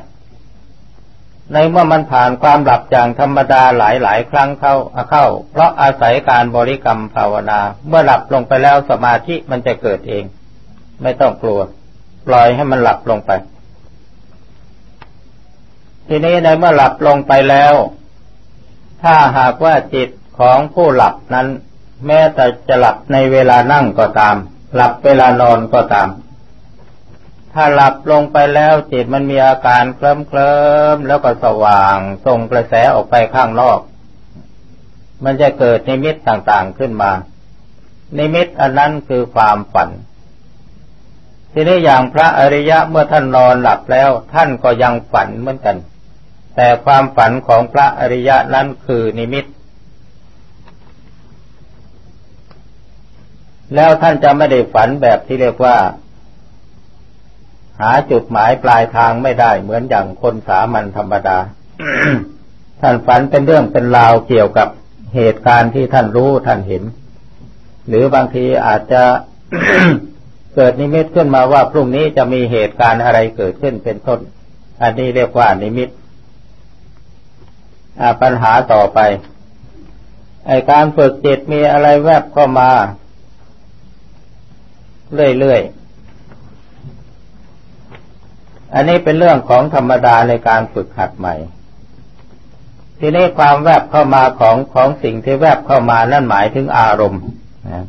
ในเมื่อมันผ่านความหลับอย่างธรรมดาหลายๆครั้งเข้าเข้า เพราะอาศัยการบริกรรมภาวนา เมื่อหลับลงไปแล้วสมาธิมันจะเกิดเอง ไม่ต้องกลัว ปล่อยให้มันหลับลงไป ทีนี้ในเมื่อหลับลงไปแล้ว ถ้าหากว่าจิตของผู้หลับนั้น แม้แต่จะหลับในเวลานั่งก็ตาม หลับเวลานอนก็ตาม ถ้าหลับลงไปแล้วจิตมันมีอาการเคลิ้มเคลิมแล้วก็สว่างส่งกระแสออกไปข้างนอก มันจะเกิดนิมิตต่างๆขึ้นมา นิมิตอันนั้นคือความฝัน ทีนี้อย่างพระอริยะเมื่อท่านนอนหลับแล้ว ท่านก็ยังฝันเหมือนกัน แต่ความฝันของพระอริยะนั้นคือนิมิตแล้วท่านจะไม่ได้ฝันแบบที่เรียกว่า หาจุดหมายปลายทางไม่ได้เหมือนอย่างคนสามัญธรรมดา ท่านฝันเป็นเรื่องเป็นราวเกี่ยวกับเหตุการณ์ที่ท่านรู้ท่านเห็น หรือบางทีอาจจะเกิดนิมิตขึ้นมาว่าพรุ่งนี้จะมีเหตุการณ์อะไรเกิดขึ้นเป็นต้น อันนี้เรียกว่านิมิตปัญหาต่อไป ไอการฝึกจิตมีอะไรแวบเข้ามา เรื่อยๆ อันนี้เป็นเรื่องของธรรมดาในการฝึกหัดใหม่ ทีนี้ความแวบเข้ามาของของสิ่งที่แวบเข้ามานั่นหมายถึงอารมณ์นะ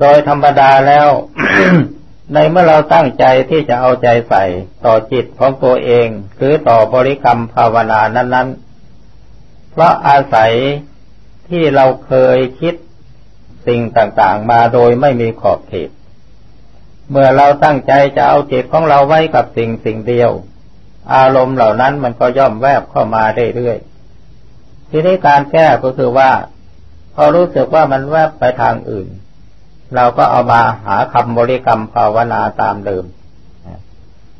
โดยธรรมดาแล้ว ในเมื่อเราตั้งใจที่จะเอาใจใส่ต่อจิตของตัวเอง หรือต่อบริกรรมภาวนานั้น ๆ เพราะอาศัยที่เราเคยคิดสิ่งต่างๆ มาโดยไม่มีขอบเขต เมื่อเราตั้งใจจะเอาจิตของเราไว้กับสิ่งสิ่งเดียว อารมณ์เหล่านั้นมันก็ย่อมแวบเข้ามาเรื่อยๆทีนี้การแก้ก็คือว่าพอรู้สึกว่ามันแวบไปทางอื่น เราก็เอามาหาคำบริกรรมภาวนาตามเดิม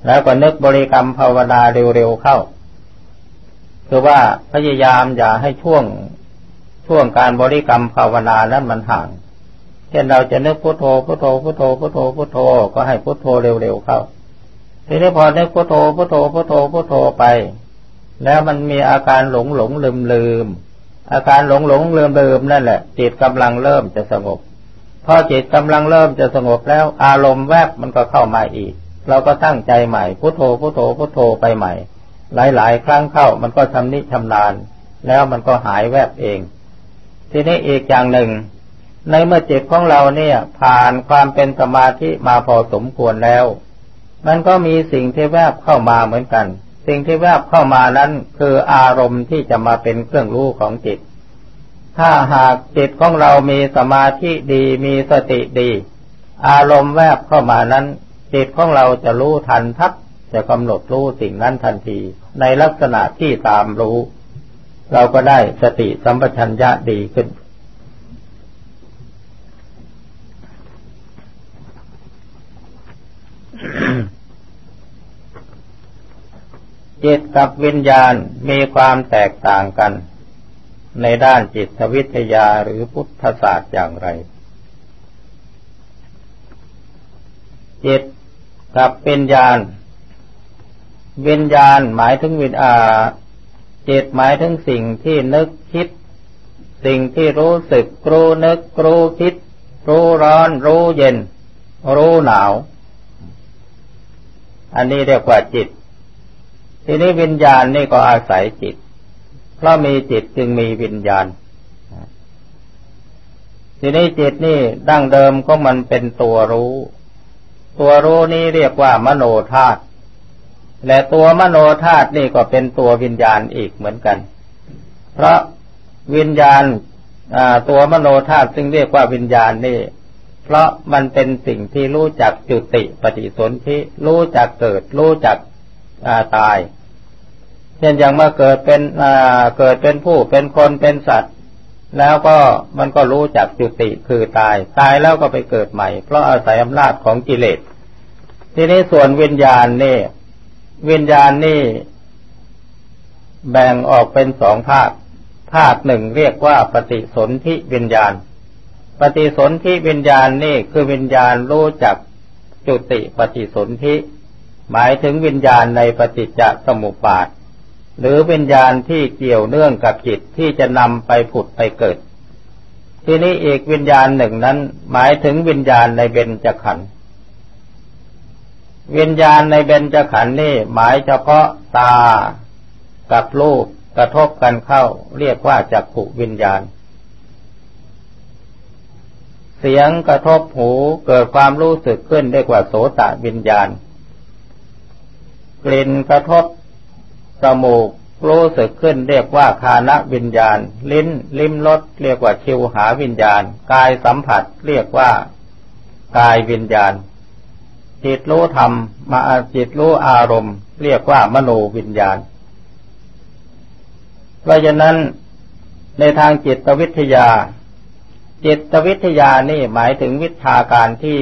แล้วก็นึกบริกรรมภาวนาเร็วๆเข้า คือว่าพยายามอย่าให้ช่วงช่วงการบริกรรมภาวนานั้นมันห่าง เช่นเราจะนึกพุทโธพุทโธพุทโธพุทโธพุทโธก็ให้พุทโธเร็วๆเข้าทีนี้พอนึกพุทโธพุทโธพุทโธพุทโธไป แล้วมันมีอาการหลงหลงลืมลืมอาการหลงหลงลืมลืมนั่นแหละ จิตกำลังเริ่มจะสงบพอจิตกำลังเริ่มจะสงบแล้ว อารมณ์แวบมันก็เข้ามาอีก เราก็ตั้งใจใหม่พุทโธพุทโธพุทโธไปใหม่ หลายๆ ครั้งเข้ามันก็ชำนิชำนาญ แล้วมันก็หายแวบเอง ทีนี้อีกอย่างหนึ่ง ในเมื่อจิตของเราเนี่ย ผ่านความเป็นสมาธิมาพอสมควรแล้ว มันก็มีสิ่งที่แวบเข้ามาเหมือนกัน สิ่งที่แวบเข้ามานั้น คืออารมณ์ที่จะมาเป็นเครื่องรู้ของจิต ถ้าหากจิตของเรามีสมาธิดีมีสติดี อารมณ์แวบเข้ามานั้น จิตของเราจะรู้ทันทักจะกำหนดรู้สิ่งนั้นทันที ในลักษณะที่ตามรู้ เราก็ได้สติสัมปชัญญะดีขึ้น จิตกับวิญญาณมีความแตกต่างกัน ในด้านจิตวิทยาหรือพุทธศาสตร์อย่างไร จิตกับวิญญาณ วิญญาณหมายถึงวิญอาจิตหมายถึงสิ่งที่นึกคิด สิ่งที่รู้สึกรู้นึกรู้คิด รู้ร้อน รู้เย็น รู้หนาว อันนี้เรียกว่าจิต ทีนี้วิญญาณนี่ก็อาศัยจิต เพราะมีจิตจึงมีวิญญาณ ทีนี้จิตนี่ดั้งเดิมก็มันเป็นตัวรู้ ตัวรู้นี้เรียกว่ามโนธาตุ และตัวมโนธาตุนี่ก็เป็นตัววิญญาณอีกเหมือนกัน เพราะวิญญาณตัวมโนธาตุซึ่งเรียกว่าวิญญาณนี่ เพราะมันเป็นสิ่งที่รู้จักจุติปฏิสนธิรู้จักเกิด รู้จักตาย เช่นอย่างเมื่อเกิดเป็นเกิดเป็นผู้เป็นคนเป็นสัตว์ แล้วก็มันก็รู้จักจุติคือตาย ตายแล้วก็ไปเกิดใหม่ เพราะอาศัยอำนาจของกิเลสทีนี้ส่วนวิญญาณนี่ วิญญาณนี่ แบ่งออกเป็นสองภาค ภาคหนึ่งเรียกว่าปฏิสนธิวิญญาณ ปฏิสนธิวิญญาณนี่คือวิญญาณรู้จักจุติปฏิสนธิหมายถึงวิญญาณในปฏิจจสมุปบาท หรือวิญญาณที่เกี่ยวเนื่องกับจิตที่จะนำไปผุดไปเกิด ที่นี้อีกวิญญาณหนึ่งนั้น หมายถึงวิญญาณในเบญจขันธ์วิญญาณในเบญจขันธ์นี่หมายเฉพาะตากับรูปกระทบกันเข้า เรียกว่าจักขุวิญญาณ เสียงกระทบหูเกิดความรู้สึกขึ้นเรียกว่าโสตวิญญาณ กลิ่นกระทบจมูกรู้สึกขึ้นเรียกว่าคานวิญญาณ ลิ้น ลิ้มรสเรียกว่าชิวหาวิญญาณ กายสัมผัสเรียกว่ากายวิญญาณ จิตรู้ธรรมมาจิตรู้อารมณ์ เรียกว่ามโนวิญญาณ เพราะฉะนั้นในทางจิตวิทยา จิตวิทยานี่หมายถึงวิชาการที่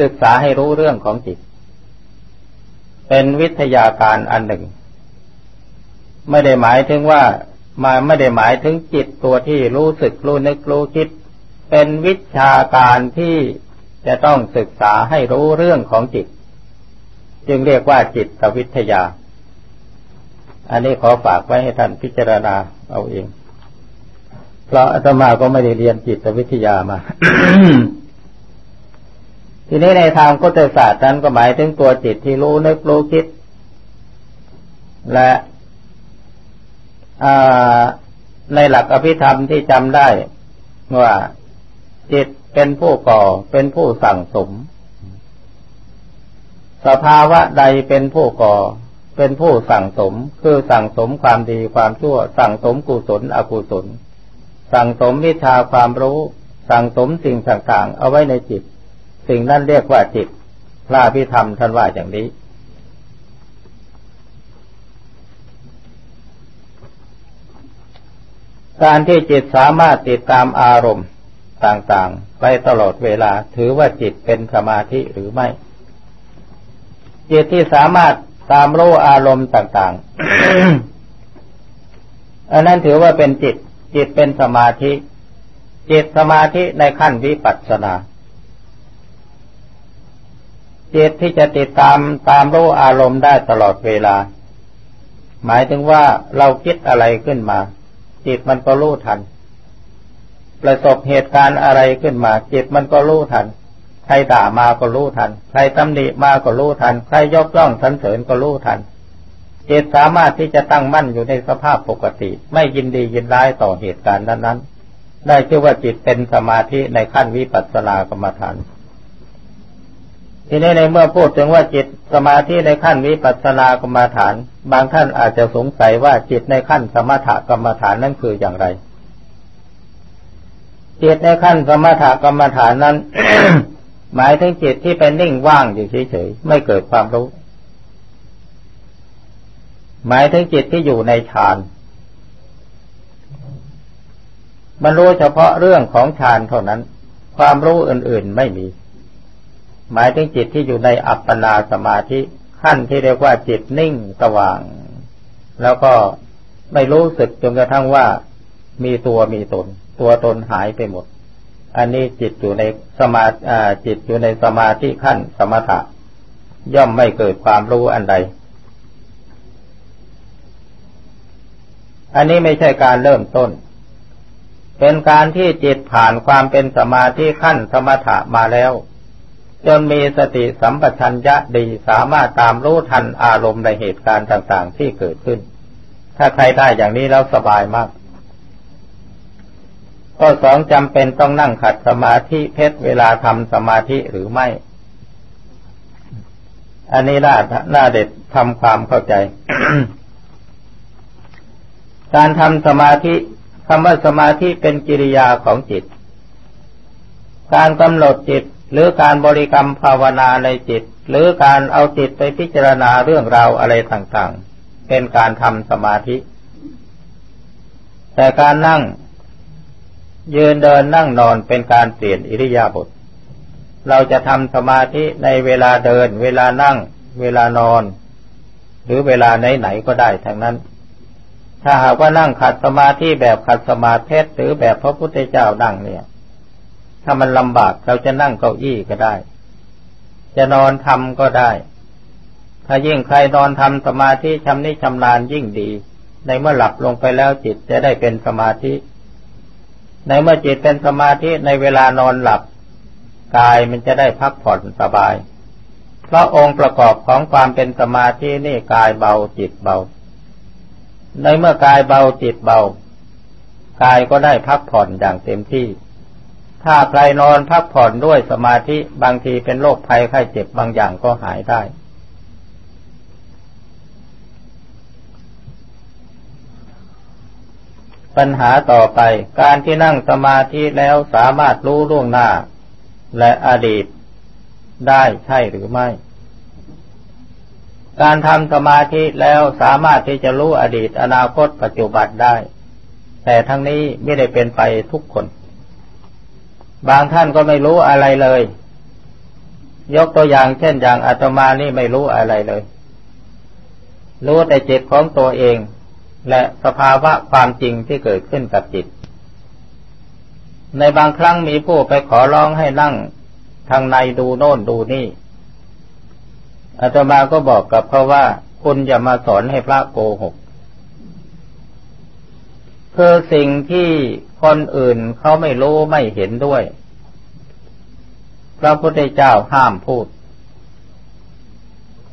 ศึกษาให้รู้เรื่องของจิต เป็นวิทยาการอันหนึ่ง ไม่ได้หมายถึงว่ามาไม่ได้หมายถึงจิตตัวที่รู้สึกรู้นึกรู้คิด เป็นวิชาการที่จะต้องศึกษาให้รู้เรื่องของจิต จึงเรียกว่าจิตวิทยา อันนี้ขอฝากไว้ให้ท่านพิจารณาเอาเอง เพราะอาตมาก็ไม่ได้เรียนจิตวิทยามา ทีนี้ในทางพุทธศาสตร์นั้นก็หมายถึงตัวจิตที่รู้นึกรู้คิด และในหลักอภิธรรมที่จำได้ว่าจิตเป็นผู้ก่อเป็นผู้สั่งสม สภาวะใดเป็นผู้ก่อ เป็นผู้สั่งสม คือสั่งสมความดีความชั่ว สั่งสมกุศลอกุศล สั่งสมวิชาความรู้ สั่งสมสิ่งต่างๆ เอาไว้ในจิต สิ่งนั้นเรียกว่าจิตพระพิธรรมท่านว่าอย่างนี้ การที่จิตสามารถติดตามอารมณ์ต่างๆ ไปตลอดเวลาถือว่าจิตเป็นสมาธิหรือไม่ จิตที่สามารถตามรู้อารมณ์ต่าง ๆ อันนั้นถือว่าเป็นจิต จิตเป็นสมาธิ จิตสมาธิในขั้นวิปัสสนา จิตที่จะติดตามตามรู้อารมณ์ได้ตลอดเวลา หมายถึงว่าเราคิดอะไรขึ้นมา จิตมันก็รู้ทัน ประสบเหตุการณ์อะไรขึ้นมา จิตมันก็รู้ทันใครด่ามาก็รู้ทัน ใครตำหนิมาก็รู้ทัน ใครยกย่องสรรเสริญก็รู้ทัน จิตสามารถที่จะตั้งมั่นอยู่ในสภาพปกติ ไม่ยินดียินร้ายต่อเหตุการณ์นั้นๆ ได้ชื่อว่าจิตเป็นสมาธิในขั้นวิปัสสนากรรมฐานทีนี้ในเมื่อพูดถึงว่าจิตสมาธิในขั้นวิปัสสนากรรมฐาน บางท่านอาจจะสงสัยว่าจิตในขั้นสมถกรรมฐานนั้นคืออย่างไร จิตในขั้นสมถกรรมฐานนั้น หมายถึงจิตที่เป็นนิ่งว่างอยู่เฉยๆไม่เกิดความรู้ หมายถึงจิตที่อยู่ในฌานมันรู้เฉพาะเรื่องของฌานเท่านั้น ความรู้อื่นๆไม่มี หมายถึงจิตที่อยู่ในอัปปนาสมาธิขั้นที่เรียกว่าจิตนิ่งสว่าง แล้วก็ไม่รู้สึกจนกระทั่งว่ามีตัวมีตน ตัวตนหายไปหมด อันนี้จิตอยู่ในสมาจิตอยู่ในสมาธิขั้นสมถะ ย่อมไม่เกิดความรู้อันใด อันนี้ไม่ใช่การเริ่มต้น เป็นการที่จิตผ่านความเป็นสมาธิขั้นสมถะมาแล้ว จนมีสติสัมปชัญญะดีสามารถตามรู้ทันอารมณ์ในเหตุการณ์ต่าง ๆ ที่เกิดขึ้น ถ้าใครได้อย่างนี้แล้วสบายมากข้อสองจำเป็นต้องนั่งขัดสมาธิเพชรเวลาทำสมาธิหรือไม่ อันนี้น่าน่าเด็ดทำความเข้าใจ การทำสมาธิคำว่าสมาธิเป็นกิริยาของจิต การกำหนดจิตหรือการบริกรรมภาวนาในจิต หรือการเอาจิตไปพิจารณาเรื่องราวอะไรต่างๆ เป็นการทำสมาธิ แต่การนั่ง ยืนเดินนั่งนอนเป็นการเปลี่ยนอิริยาบถเราจะทำสมาธิในเวลาเดิน เวลานั่ง เวลานอน หรือเวลาไหนๆก็ได้ทั้งนั้น ถ้าหากว่านั่งขัดสมาธิแบบขัดสมาธิหรือแบบพระพุทธเจ้านั่งเนี่ย ถ้ามันลำบากเราจะนั่งเก้าอี้ก็ได้ จะนอนทำก็ได้ ถ้ายิ่งใครนอนทำสมาธิชำนิชำนาญยิ่งดี ในเมื่อหลับลงไปแล้วจิตจะได้เป็นสมาธิ ในเมื่อจิตเป็นสมาธิในเวลานอนหลับกายมันจะได้พักผ่อนสบาย เพราะองค์ประกอบของความเป็นสมาธินี่กายเบาจิตเบา ในเมื่อกายเบาจิตเบา กายก็ได้พักผ่อนอย่างเต็มที่ ถ้าใครนอนพักผ่อนด้วยสมาธิบางทีเป็นโรคภัยไข้เจ็บบางอย่างก็หายได้ ปัญหาต่อไปการที่นั่งสมาธิแล้วสามารถรู้ล่วงหน้า และอดีตได้ใช่หรือไม่ การทำสมาธิแล้วสามารถที่จะรู้อดีตอนาคตปัจจุบันได้ แต่ทั้งนี้ไม่ได้เป็นไปทุกคน บางท่านก็ไม่รู้อะไรเลย ยกตัวอย่างเช่นอย่างอาตมานี่ไม่รู้อะไรเลย รู้แต่จิตของตัวเอง และสภาวะความจริงที่เกิดขึ้นกับจิต ในบางครั้งมีผู้ไปขอร้องให้นั่งทางในดูโน่นดูนี่ อาตมาก็บอกกับเขาว่า คุณอย่ามาสอนให้พระโกหกคือสิ่งที่คนอื่นเขาไม่รู้ไม่เห็นด้วย พระพุทธเจ้าห้ามพูด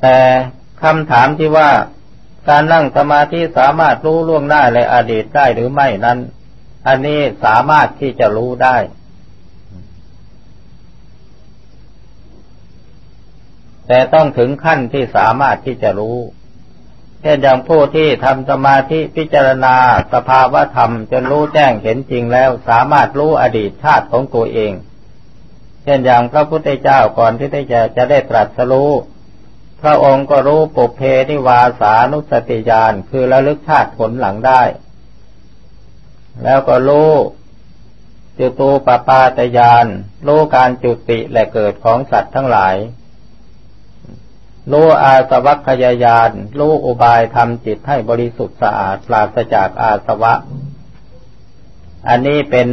แต่คำถามที่ว่าการนั่งสมาธิสามารถรู้ล่วงหน้าในอดีตได้หรือไม่นั้น อันนี้สามารถที่จะรู้ได้ แต่ต้องถึงขั้นที่สามารถที่จะรู้ เช่นอย่างผู้ที่ทำสมาธิพิจารณาสภาวะธรรมจนรู้แจ้งเห็นจริงแล้วสามารถรู้อดีตชาติของตัวเอง เช่นอย่างพระพุทธเจ้าก่อนที่จะจะได้ตรัสรู้พระองค์ก็รู้ปุเพนิวาสานุสติญาณคือระลึกชาติผลหลังได้ แล้วก็รู้จุตูปปาตยานรู้การจุติและเกิดของสัตว์ทั้งหลาย รู้อาสวัคยายานรู้อุบายทำจิตให้บริสุทธิ์สะอาดปราศจากอาสวะ อันนี้เป็น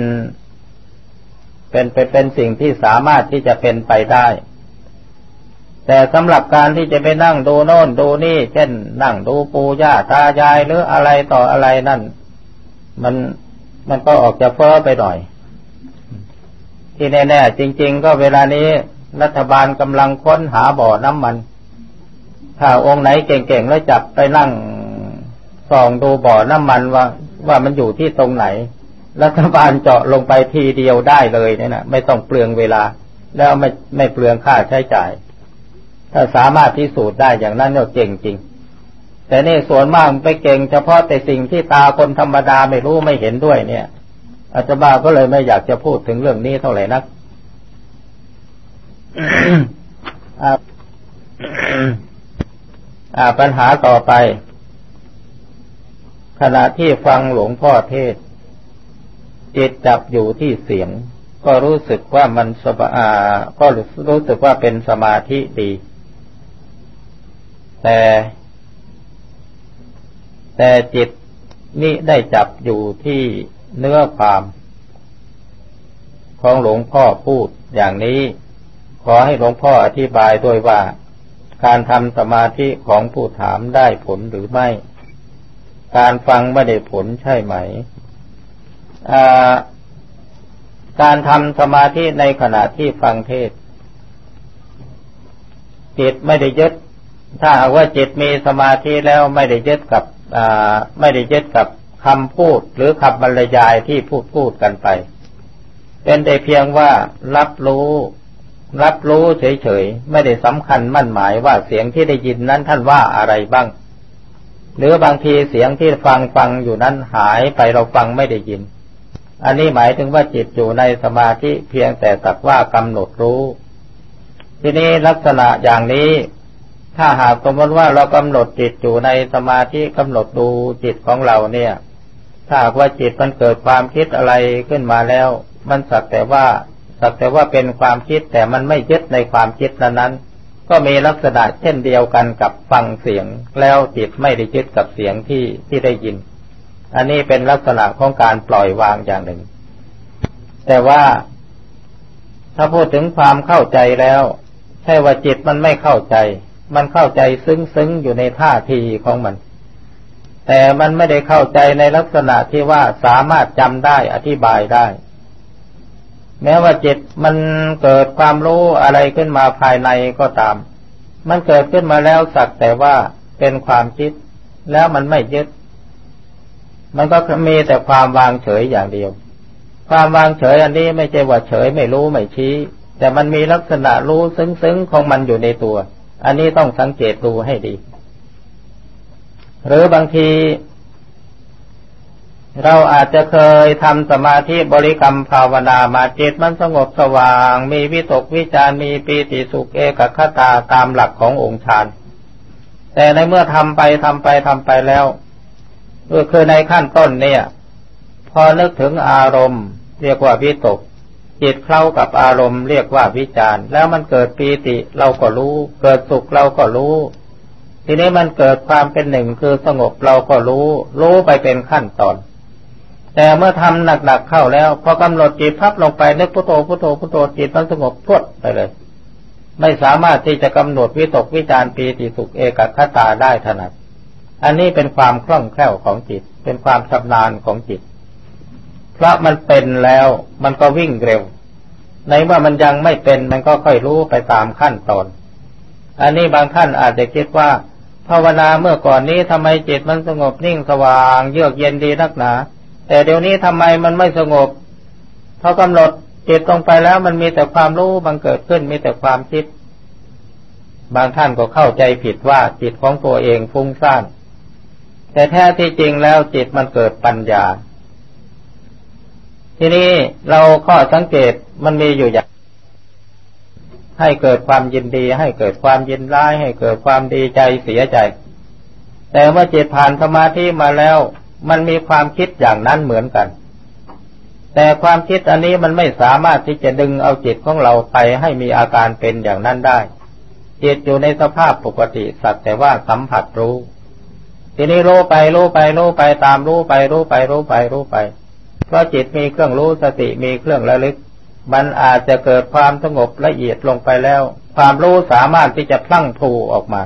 เป็นเป็นเป็นสิ่งที่สามารถที่จะเป็นไปได้ แต่สำหรับการที่จะไปนั่งดูโน่นดูนี่ เช่น นั่งดูปูย่าตายายหรืออะไรต่ออะไรนั่น มันมันก็ออกจะเฟ้อไปหน่อย ที่แน่ๆจริง ๆ ก็เวลานี้รัฐบาลกำลังค้นหาบ่อน้ำมัน ถ้าองค์ไหนเก่งๆแล้วจับไปนั่งส่องดูบ่อน้ำมันว่าว่ามันอยู่ที่ตรงไหน รัฐบาลเจาะลงไปทีเดียวได้เลยเนี่ยนะไม่ต้องเปลืองเวลา แล้วไม่ไม่เปลืองค่าใช้จ่าย ถ้าสามารถพิสูจน์ได้อย่างนั้นก็เก่งจริง แต่นี่ส่วนมากไปเก่งเฉพาะแต่สิ่งที่ตาคนธรรมดาไม่รู้ไม่เห็นด้วยเนี่ย อาจารย์บ้าก็เลยไม่อยากจะพูดถึงเรื่องนี้เท่าไหร่นัก ปัญหาต่อไป ขณะที่ฟังหลวงพ่อเทศ จิตจับอยู่ที่เสียง ก็รู้สึกว่ามันสบาก็รู้สึกว่าเป็นสมาธิดี แต่ แต่จิตนี่ได้จับอยู่ที่เนื้อความของหลวงพ่อพูดอย่างนี้ ขอให้หลวงพ่ออธิบายด้วยว่า การทำสมาธิของผู้ถามได้ผลหรือไม่ การฟังไม่ได้ผลใช่ไหม การทำสมาธิในขณะที่ฟังเทศจิตไม่ได้ยึด ถ้าว่าจิตมีสมาธิแล้วไม่ได้ยึดกับไม่ได้ยึดกับคำพูดหรือคำบรรยายที่พูดพูดกันไป เป็นแต่เพียงว่ารับรู้ รับรู้เฉยๆ ไม่ได้สำคัญมั่นหมายว่าเสียงที่ได้ยินนั้นท่านว่าอะไรบ้าง หรือบางทีเสียงที่ฟังฟังอยู่นั้นหายไปเราฟังไม่ได้ยิน อันนี้หมายถึงว่าจิตอยู่ในสมาธิเพียงแต่สักว่ากำหนดรู้ ทีนี้ลักษณะอย่างนี้ ถ้าหากสมมติว่าเรากำหนดจิตอยู่ในสมาธิกำหนดดูจิตของเราเนี่ย ถ้าหากว่าจิตมันเกิดความคิดอะไรขึ้นมาแล้ว มันสักแต่ว่า สักแต่ว่าเป็นความคิดแต่มันไม่ยึดในความคิดนั้นก็มีลักษณะเช่นเดียวกันกับฟังเสียง แล้วจิตไม่ได้ยึดกับเสียงที่ที่ได้ยิน อันนี้เป็นลักษณะของการปล่อยวางอย่างหนึ่ง แต่ว่าถ้าพูดถึงความเข้าใจแล้ว ใช่ว่าจิตมันไม่เข้าใจ มันเข้าใจซึ้งๆอยู่ในท่าทีของมัน แต่มันไม่ได้เข้าใจในลักษณะที่ว่าสามารถจำได้อธิบายได้ แม้ว่าจิตมันเกิดความรู้อะไรขึ้นมาภายในก็ตาม มันเกิดขึ้นมาแล้วสักแต่ว่าเป็นความคิด แล้วมันไม่ยึด มันก็มีแต่ความวางเฉยอย่างเดียว ความวางเฉยอันนี้ไม่ใช่ว่าเฉยไม่รู้ไม่ชี้ แต่มันมีลักษณะรู้ซึ้งๆของมันอยู่ในตัว อันนี้ต้องสังเกตดูให้ดี หรือบางที เราอาจจะเคยทำสมาธิบริกรรมภาวนามาจิตมันสงบสว่าง มีวิตกวิจารมีปีติสุขเอกคตาตามหลักขององค์ฌานแต่ในเมื่อทำไปทำไปทำไปแล้วก็คือในขั้นต้นเนี่ย พอนึกถึงอารมณ์ เรียกว่าวิตก จิตเข้ากับอารมณ์เรียกว่าวิจารแล้วมันเกิดปีติเราก็รู้ เกิดสุขเราก็รู้ทีนี้มันเกิดความเป็นหนึ่งคือสงบเราก็รู้ รู้ไปเป็นขั้นตอน แต่เมื่อทำหนักๆเข้าแล้ว พอกำหนดจิตพับลงไปนึกพุทโธพุทโธพุทโธจิตมันสงบพวดไปเลย ไม่สามารถที่จะกำหนดวิตกวิจารปีติสุขเอกคตาได้ถนัด อันนี้เป็นความคล่องแคล่วของจิต เป็นความชำนาญของจิต เพราะมันเป็นแล้วมันก็วิ่งเร็ว ในเมื่อมันยังไม่เป็นมันก็ค่อยรู้ไปตามขั้นตอน อันนี้บางท่านอาจจะคิดว่า ภาวนาเมื่อก่อนนี้ทำไมจิตมันสงบนิ่งสว่าง เยือกเย็นดีนักหนา แต่เดี๋ยวนี้ทำไมมันไม่สงบพอกำหนดจิตตรงไปแล้วมันมีแต่ความรู้บังเกิดขึ้นมีแต่ความคิด บางท่านก็เข้าใจผิดว่าจิตของตัวเองฟุ้งซ่านแต่แท้ที่จริงแล้วจิตมันเกิดปัญญา ทีนี้เราข้อสังเกตมันมีอยู่อย่าง ให้เกิดความยินดี ให้เกิดความยินร้าย ให้เกิดความดีใจเสียใจ แต่เมื่อจิตผ่านสมาธิมาแล้ว มันมีความคิดอย่างนั้นเหมือนกัน แต่ความคิดอันนี้มันไม่สามารถที่จะดึงเอาจิตของเราไปให้มีอาการเป็นอย่างนั้นได้ จิตอยู่ในสภาพปกติสักแต่ว่าสัมผัสรู้ ทีนี้รู้ไปรู้ไปรู้ไปตามรู้ไปรู้ไปรู้ไปรู้ไป เพราะจิตมีเครื่องรู้สติมีเครื่องระลึก มันอาจจะเกิดความสงบละเอียดลงไปแล้ว ความรู้สามารถที่จะพลั่งพูออกมา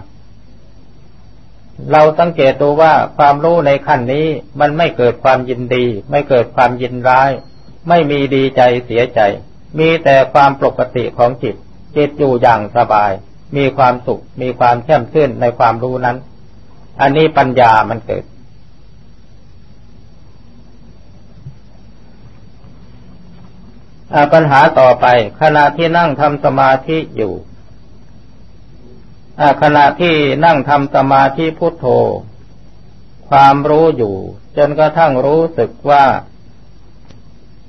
เราสังเกตดูว่าความรู้ในขั้นนี้มันไม่เกิดความยินดี ไม่เกิดความยินร้าย ไม่มีดีใจเสียใจ มีแต่ความปกติของจิต จิตอยู่อย่างสบาย มีความสุข มีความแช่มชื่นในความรู้นั้น อันนี้ปัญญามันเกิด ปัญหาต่อไปขณะที่นั่งทำสมาธิอยู่ ขณะที่นั่งทำสมาธิพุทโธ ความรู้อยู่ จนกระทั่งรู้สึกว่า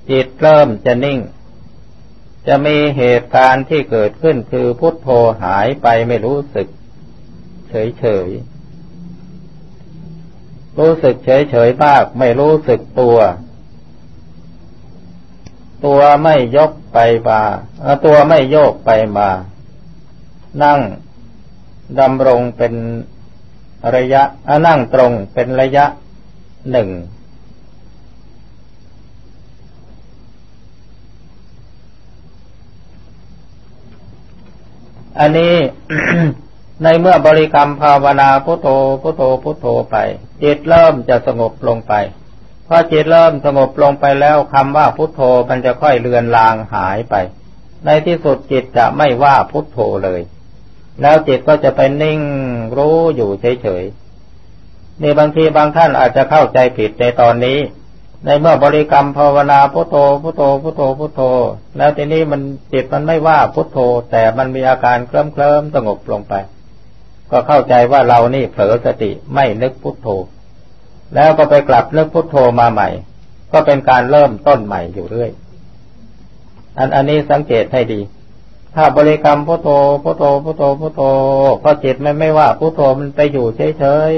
จิตเริ่มจะนิ่ง จะมีเหตุการณ์ที่เกิดขึ้นคือพุทโธหายไปไม่รู้สึก เฉยเฉยรู้สึกเฉยเฉยมากไม่รู้สึกตัว ตัวไม่ยกไปมาตัวไม่โยกไปมา นั่ง ดำรงเป็นระยะนั่งตรงเป็นระยะหนึ่ง อันนี้ในเมื่อบริกรรมภาวนาพุทโธพุทโธพุทโธไป จิตเริ่มจะสงบลงไปพอจิตเริ่มสงบลงไปแล้วคำว่าพุทโธมันจะค่อยเลือนลางหายไป ในที่สุดจิตจะไม่ว่าพุทโธเลย แล้วจิตก็จะไปนิ่งรู้อยู่เฉยๆนี่บางทีบางท่านอาจจะเข้าใจผิดในตอนนี้ ในเมื่อบริกรรมภาวนาพุทโธพุทโธพุทโธพุทโธ แล้วทีนี้มันจิตมันไม่ว่าพุทโธ แต่มันมีอาการเคลิ้มเคลิ้มสงบลงไป ก็เข้าใจว่าเรานี่เผลอสติไม่นึกพุทโธ แล้วก็ไปกลับนึกพุทโธมาใหม่ ก็เป็นการเริ่มต้นใหม่อยู่เรื่อย อันอันนี้สังเกตให้ดี ถ้าบริกรรมพุทโธพุทโธพุทโธพุทโธก็จิตไม่ไม่ว่าพุทโธมันไปอยู่เฉย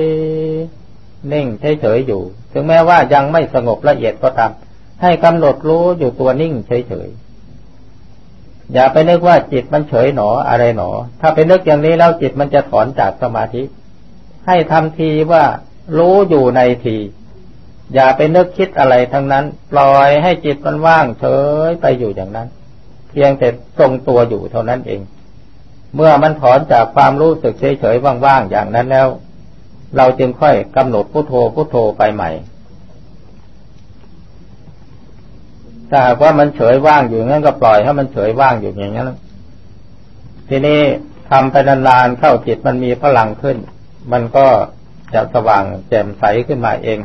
ๆนิ่งเฉยๆอยู่ ถึงแม้ว่ายังไม่สงบละเอียดก็ตามให้กำหนดรู้อยู่ตัวนิ่งเฉยๆอย่าไปนึกว่าจิตมันเฉยหนออะไรหนอ ถ้าไปนึกอย่างนี้แล้วจิตมันจะถอนจากสมาธิ ให้ทำทีว่ารู้อยู่ในทีอย่าไปนึกคิดอะไรทั้งนั้น ปล่อยให้จิตมันว่างเฉยไปอยู่อย่างนั้น เพียงแต่ทรงตัวอยู่เท่านั้นเอง เมื่อมันถอนจากความรู้สึกเฉยๆว่างๆอย่างนั้นแล้ว เราจึงค่อยกำหนดพุโทโธพุโทโธไปใหม่ถ้าหากว่ามันเฉยว่างอยู่งั้นก็ปล่อยให้มันเฉยว่างอยู่อย่างนั้นทีนี้ทำไปนานๆเข้าจิตมันมีพลังขึ้น มันก็จะสว่างแจ่มใสขึ้นมาเอง